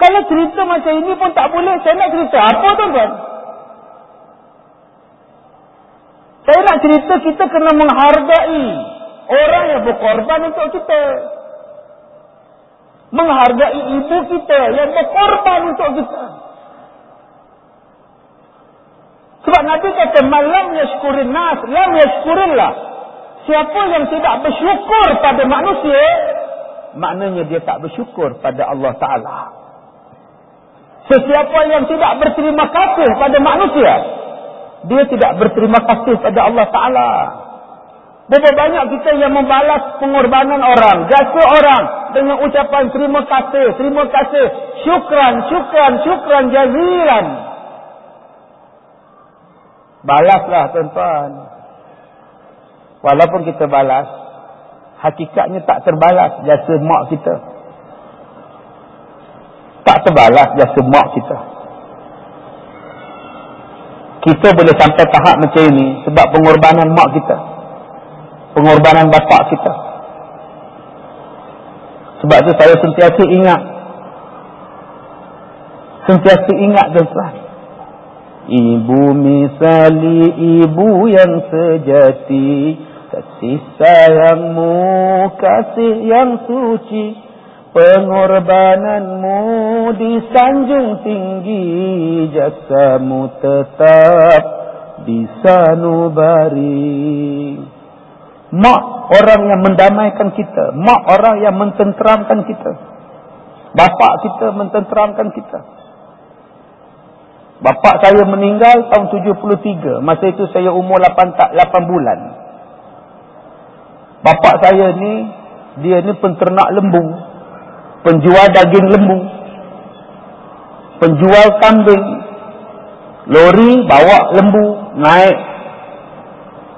Kalau cerita macam ini pun tak boleh, saya nak cerita apa tuan-tuan? Saya nak cerita kita kena menghargai orang yang berkorban untuk kita. Menghargai ibu kita yang berkorban untuk kita. Sebab Nabi kata, Malam yashkurin nas, lam yashkurillah. Siapa yang tidak bersyukur pada manusia, maknanya dia tak bersyukur pada Allah Ta'ala. Sesiapa yang tidak berterima kasih pada manusia, dia tidak berterima kasih pada Allah Ta'ala. Berapa banyak kita yang membalas pengorbanan orang, jasa orang dengan ucapan terima kasih, terima kasih, syukran, syukran, syukran jazilan. Balaslah tuan-tuan. Walaupun kita balas, hakikatnya tak terbalas jasa mak kita. Tak terbalas jasa mak kita. Kita boleh sampai tahap macam ini sebab pengorbanan mak kita. Pengorbanan bapak kita. Sebab tu saya sentiasa ingat. Sentiasa ingat tuan-tuan. Ibu misali ibu yang sejati. Kasih sayangmu, kasih yang suci. Pengorbananmu disanjung tinggi. Jasamu tetap di sanubari. Mak orang yang mendamaikan kita. Mak orang yang mententeramkan kita. Bapak kita mententeramkan kita. Bapak saya meninggal tahun 73. Masa itu saya umur 8, 8 bulan. Bapak saya ni dia ni penternak lembu, penjual daging lembu, penjual kambing. Lori bawa lembu naik.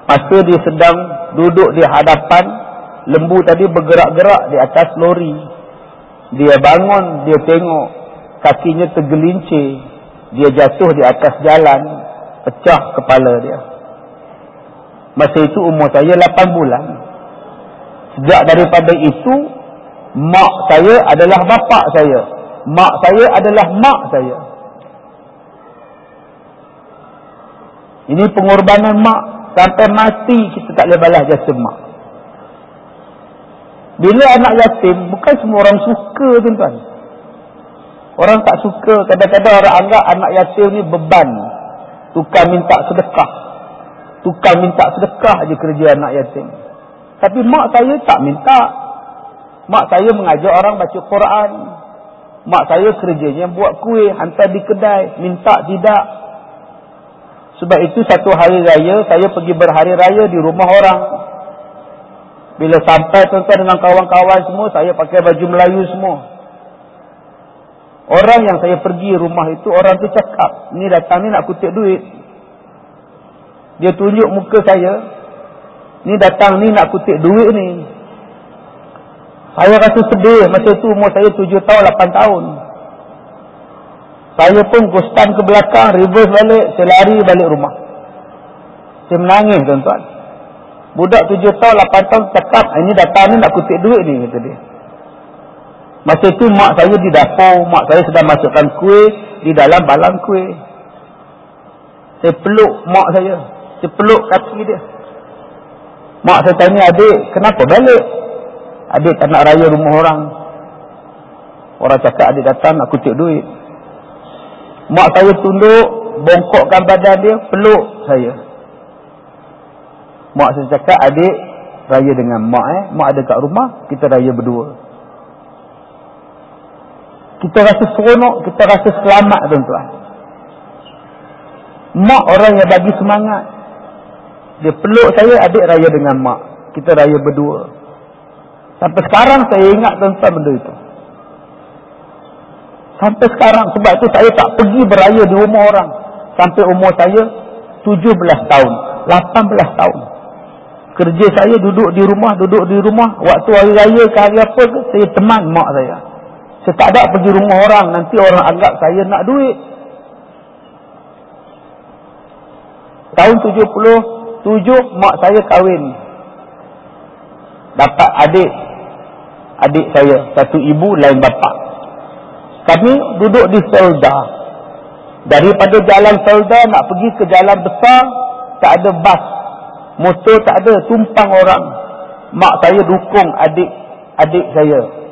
Masa dia sedang duduk di hadapan lembu tadi bergerak-gerak di atas lori. Dia bangun, dia tengok kakinya tergelincir. Dia jatuh di atas jalan, pecah kepala dia. Masa itu umur saya 8 bulan. Sejak daripada itu, mak saya adalah bapa saya. Mak saya adalah mak saya. Ini pengorbanan mak. Sampai mati kita tak boleh balas jasa mak. Bila anak yatim, bukan semua orang suka tuan-tuan. Orang tak suka. Kadang-kadang orang anggap anak yatim ni beban. Tukang minta sedekah. Tukang minta sedekah je kerja anak yatim. Tapi mak saya tak minta. Mak saya mengajar orang baca Quran. Mak saya kerjanya buat kuih, hantar di kedai. Minta tidak. Sebab itu satu hari raya, saya pergi berhari raya di rumah orang. Bila sampai tuan-tuan dengan kawan-kawan semua, saya pakai baju Melayu semua. Orang yang saya pergi rumah itu, orang tu cakap, ni datang ni nak kutip duit. Dia tunjuk muka saya, Ni datang ni nak kutip duit ni. Saya rasa sedih masa tu umur saya tujuh tahun, lapan tahun. Saya pun gustan ke belakang, reverse balik, saya lari balik rumah. Saya menangis tuan-tuan. Budak tujuh tahun, lapan tahun cakap, ini datang ni nak kutip duit ni, kata dia. Masa tu mak saya di dapur, mak saya sedang masukkan kuih di dalam balang kuih. Saya peluk mak saya. Saya peluk kaki dia. Mak saya tanya adik, kenapa balik? Adik tak nak raya rumah orang. Orang cakap adik datang nak kutip duit. Mak saya tunduk, bongkokkan badan dia, peluk saya. Mak saya cakap adik raya dengan mak eh. Mak ada kat rumah, kita raya berdua. Kita rasa seronok, kita rasa selamat tuan-tuan. Mak orang yang bagi semangat. Dia peluk saya, adik raya dengan mak. Kita raya berdua. Sampai sekarang saya ingat tentang benda itu. Sampai sekarang, sebab itu saya tak pergi beraya di rumah orang. Sampai umur saya 17 tahun, 18 tahun. Kerja saya duduk di rumah, duduk di rumah. Waktu hari raya ke hari apa ke, saya teman mak saya. Saya tak ada pergi rumah orang, nanti orang anggap saya nak duit. Tahun 70, tujuh mak saya kahwin. Dapat adik. Adik saya satu ibu lain bapa kami duduk di Selda daripada jalan Selda nak pergi ke jalan besar tak ada bas. Motor tak ada tumpang orang. Mak saya dukung adik adik saya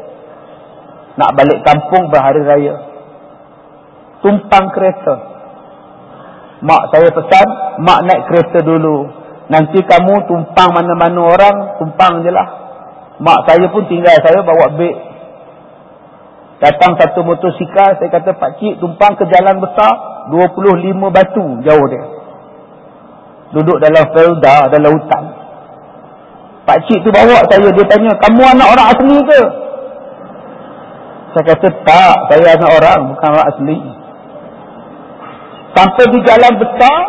nak balik kampung berhari raya tumpang kereta mak saya pesan mak naik kereta dulu Nanti kamu tumpang mana-mana orang, tumpang je lah. Mak saya pun tinggal saya bawa beg. Datang satu motosikal, saya kata, Pak Cik tumpang ke jalan besar, 25 batu jauh dia. Duduk dalam felda, dalam hutan. Pakcik tu bawa saya, dia tanya, kamu anak orang asli ke? Saya kata, tak, saya anak orang, bukan orang asli. Sampai di jalan besar,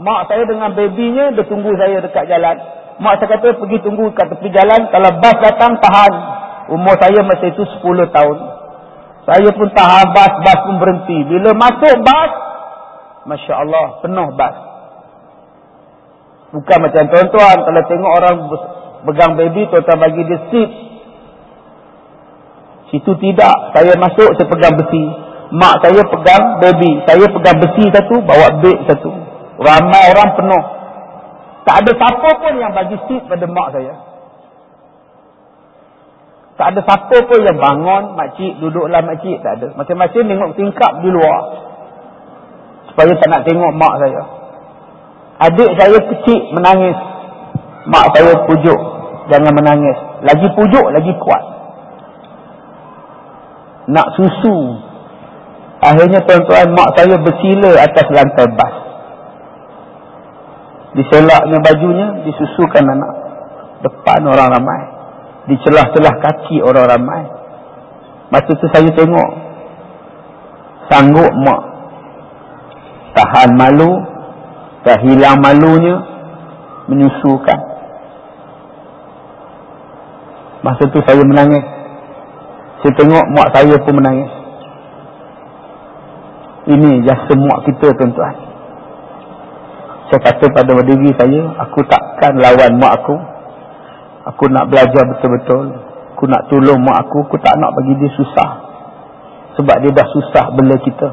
mak saya dengan babynya, dia tunggu saya dekat jalan. Mak saya kata, pergi tunggu kat tepi jalan, kalau bas datang, tahan. Umur saya masa itu 10 tahun. Saya pun tahan bas, bas pun berhenti. Bila masuk bas, Masya Allah, penuh bas. Bukan macam tuan-tuan, kalau tengok orang pegang baby, tuan-tuan bagi dia seat. Situ tidak, saya masuk, saya pegang besi. Mak saya pegang baby, saya pegang besi satu, bawa beg satu. Ramai orang penuh. Tak ada siapa pun yang bagi seat pada mak saya. Tak ada siapa pun yang bangun, makcik, duduklah makcik. Tak ada. Macam-macam tengok tingkap di luar. Supaya tak nak tengok mak saya. Adik saya kecil menangis. Mak saya pujuk. Jangan menangis. Lagi pujuk, lagi kuat. Nak susu. Akhirnya tuan-tuan, mak saya bersila atas lantai bas. Diselaknya bajunya, disusukan anak. Depan orang ramai. Di celah-celah kaki orang ramai. Masa tu saya tengok. Sanggup mak. Tahan malu. Dah hilang malunya. Menyusukan. Masa tu saya menangis. Saya tengok mak saya pun menangis. Ini jasa mak kita tuan-tuan. Saya kata pada diri saya, aku takkan lawan mak aku. Aku nak belajar betul-betul. Aku nak tolong mak aku, aku tak nak bagi dia susah. Sebab dia dah susah bela kita.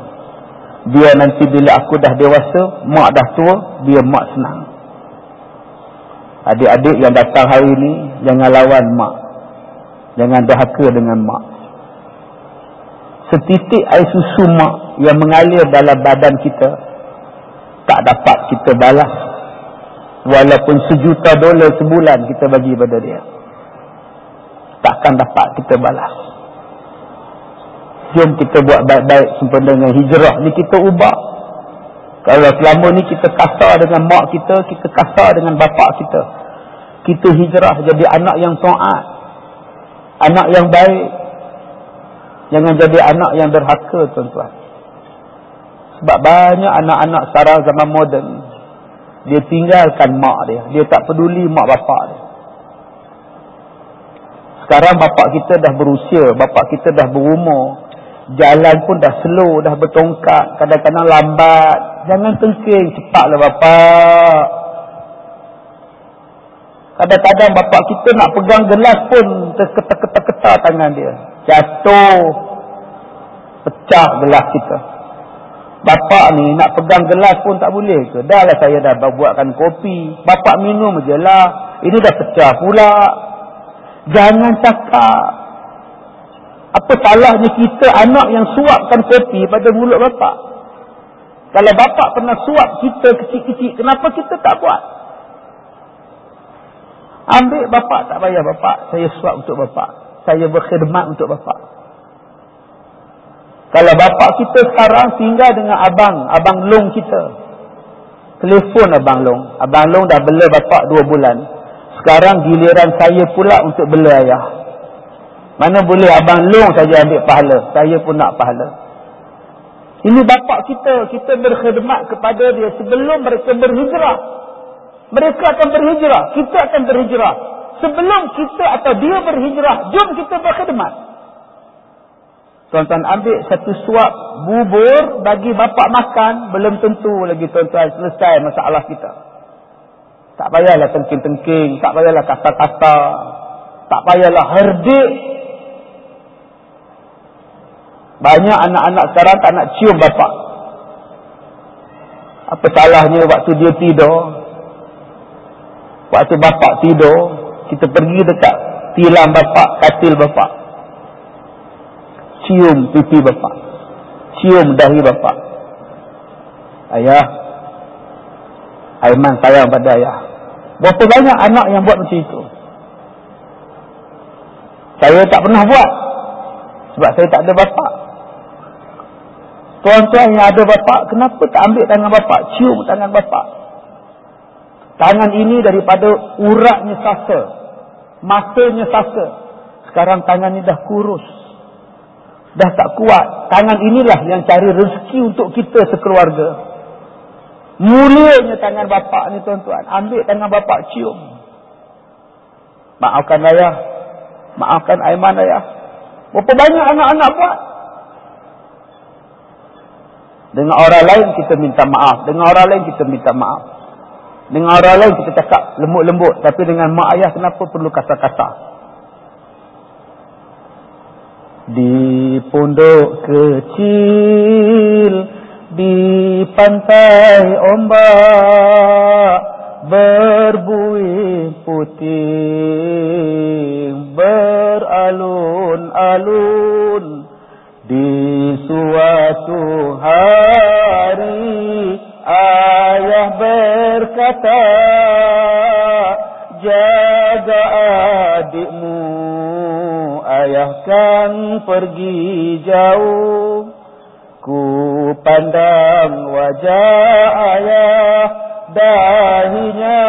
Dia nanti bila aku dah dewasa, mak dah tua, dia mak senang. Adik-adik yang datang hari ini, jangan lawan mak. Jangan dahaka dengan mak. Setitik air susu mak yang mengalir dalam badan kita, tak dapat kita balas. Walaupun sejuta dolar sebulan kita bagi pada dia. Takkan dapat kita balas. Jom kita buat baik-baik sempena dengan hijrah ni kita ubah. Kalau selama ni kita kasar dengan mak kita, kita kasar dengan bapak kita. Kita hijrah jadi anak yang taat. Anak yang baik. Jangan jadi anak yang derhaka tuan-tuan. Sebab banyak anak-anak sekarang zaman moden. Dia tinggalkan mak dia. Dia tak peduli mak bapak dia. Sekarang bapak kita dah berusia. Bapak kita dah berumur. Jalan pun dah slow. Dah bertongkat. Kadang-kadang lambat. Jangan tengking. Cepatlah bapak. Kadang-kadang bapak kita nak pegang gelas pun. Terketak-ketak tangan dia. Jatuh. Pecah gelas kita. Bapak ni nak pegang gelas pun tak boleh ke? Dah lah saya dah buatkan kopi. Bapak minum je lah. Ini dah pecah pula. Jangan cakap. Apa salahnya kita anak yang suapkan kopi pada mulut bapak? Kalau bapak pernah suap kita kecil-kecil, kenapa kita tak buat? Ambil bapak tak payah bapak. Saya suap untuk bapak. Saya berkhidmat untuk bapak. Kalau bapak kita sekarang tinggal dengan abang, abang long kita. Telefon abang long. Abang long dah bela bapak dua bulan. Sekarang giliran saya pula untuk bela ayah. Mana boleh abang long saja ambil pahala. Saya pun nak pahala. Ini bapak kita. Kita berkhidmat kepada dia sebelum mereka berhijrah. Mereka akan berhijrah. Kita akan berhijrah. Sebelum kita atau dia berhijrah, jom kita berkhidmat. Tuan-tuan ambil satu suap bubur bagi bapak makan, belum tentu lagi tuan-tuan selesai masalah kita. Tak payahlah tengking-tengking, tak payahlah kata-kata, tak payahlah herdik. Banyak anak-anak sekarang tak nak cium bapak. Apa salahnya waktu dia tidur? Waktu bapak tidur, kita pergi dekat tilam bapak, katil bapak. Cium pipi bapa cium dahi bapa ayah. Aiman sayang pada ayah. Berapa banyak anak yang buat macam itu? Saya tak pernah buat. Sebab saya tak ada bapa tuan-tuan yang ada bapa kenapa tak ambil tangan bapa cium tangan bapa tangan ini daripada uratnya sasa Masanya sasa. Sekarang tangan ni dah kurus. Dah tak kuat. Tangan inilah yang cari rezeki untuk kita sekeluarga. Mulianya tangan bapak ni tuan-tuan. Ambil tangan bapak cium. Maafkan ayah. Maafkan Aiman ayah. Berapa banyak anak-anak buat? Dengan orang lain kita minta maaf. Dengan orang lain kita minta maaf. Dengan orang lain kita cakap lembut-lembut. Tapi dengan mak ayah kenapa perlu kasar-kasar? Di pondok kecil di pantai ombak berbuih putih beralun-alun di suatu hari berkata jaga adikmu ayah kan pergi jauh. Ku pandang wajah ayah Dahinya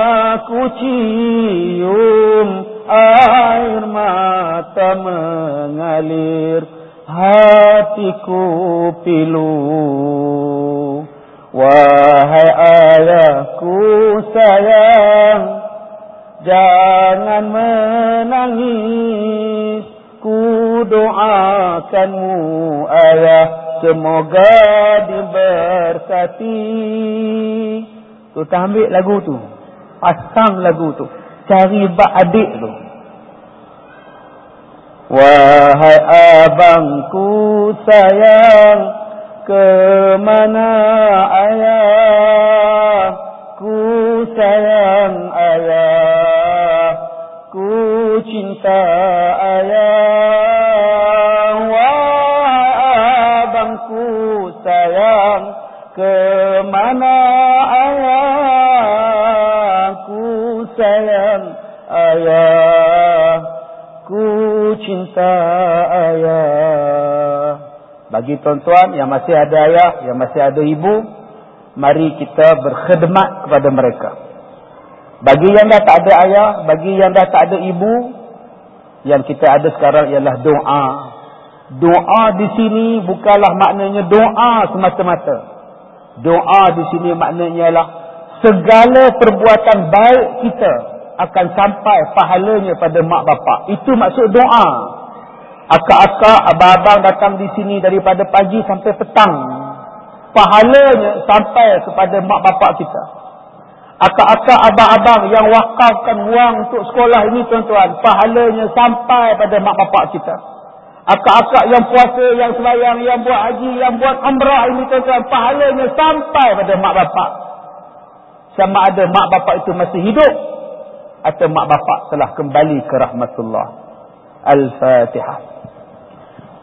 ku cium Air mata mengalir Hatiku pilu Wahai ayahku sayang Jangan menangis Ku doakanmu ayah Semoga diberkati. Tu tak ambil lagu tu. Pasang lagu tu. Cari bak adik tu. Wahai abangku sayang. Kemana ayah? Ku sayang ayah. Ku cinta ayah. Kemana ayahku sayang ayah Ku cinta ayah Bagi tuan-tuan yang masih ada ayah Yang masih ada ibu Mari kita berkhidmat kepada mereka Bagi yang dah tak ada ayah Bagi yang dah tak ada ibu Yang kita ada sekarang ialah doa Doa di sini bukanlah maknanya doa semata-mata Doa di sini maknanya ialah segala perbuatan baik kita akan sampai pahalanya pada mak bapak. Itu maksud doa. Akak-akak, abang-abang datang di sini daripada pagi sampai petang. Pahalanya sampai kepada mak bapak kita. Akak-akak, abang-abang yang wakafkan wang untuk sekolah ini tuan-tuan. Pahalanya sampai pada mak bapak kita. Akak-akak yang puasa, yang selayang, yang buat haji, yang buat umrah ini tuan-tuan. Pahalanya sampai pada mak bapak. Sama ada mak bapak itu masih hidup. Atau mak bapak telah kembali ke rahmatullah. Al-Fatihah.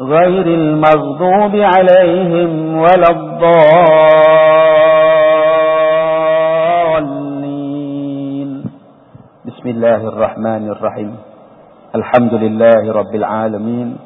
غير المغضوب عليهم ولا الضالين. بسم الله الرحمن الرحيم. الحمد لله رب العالمين.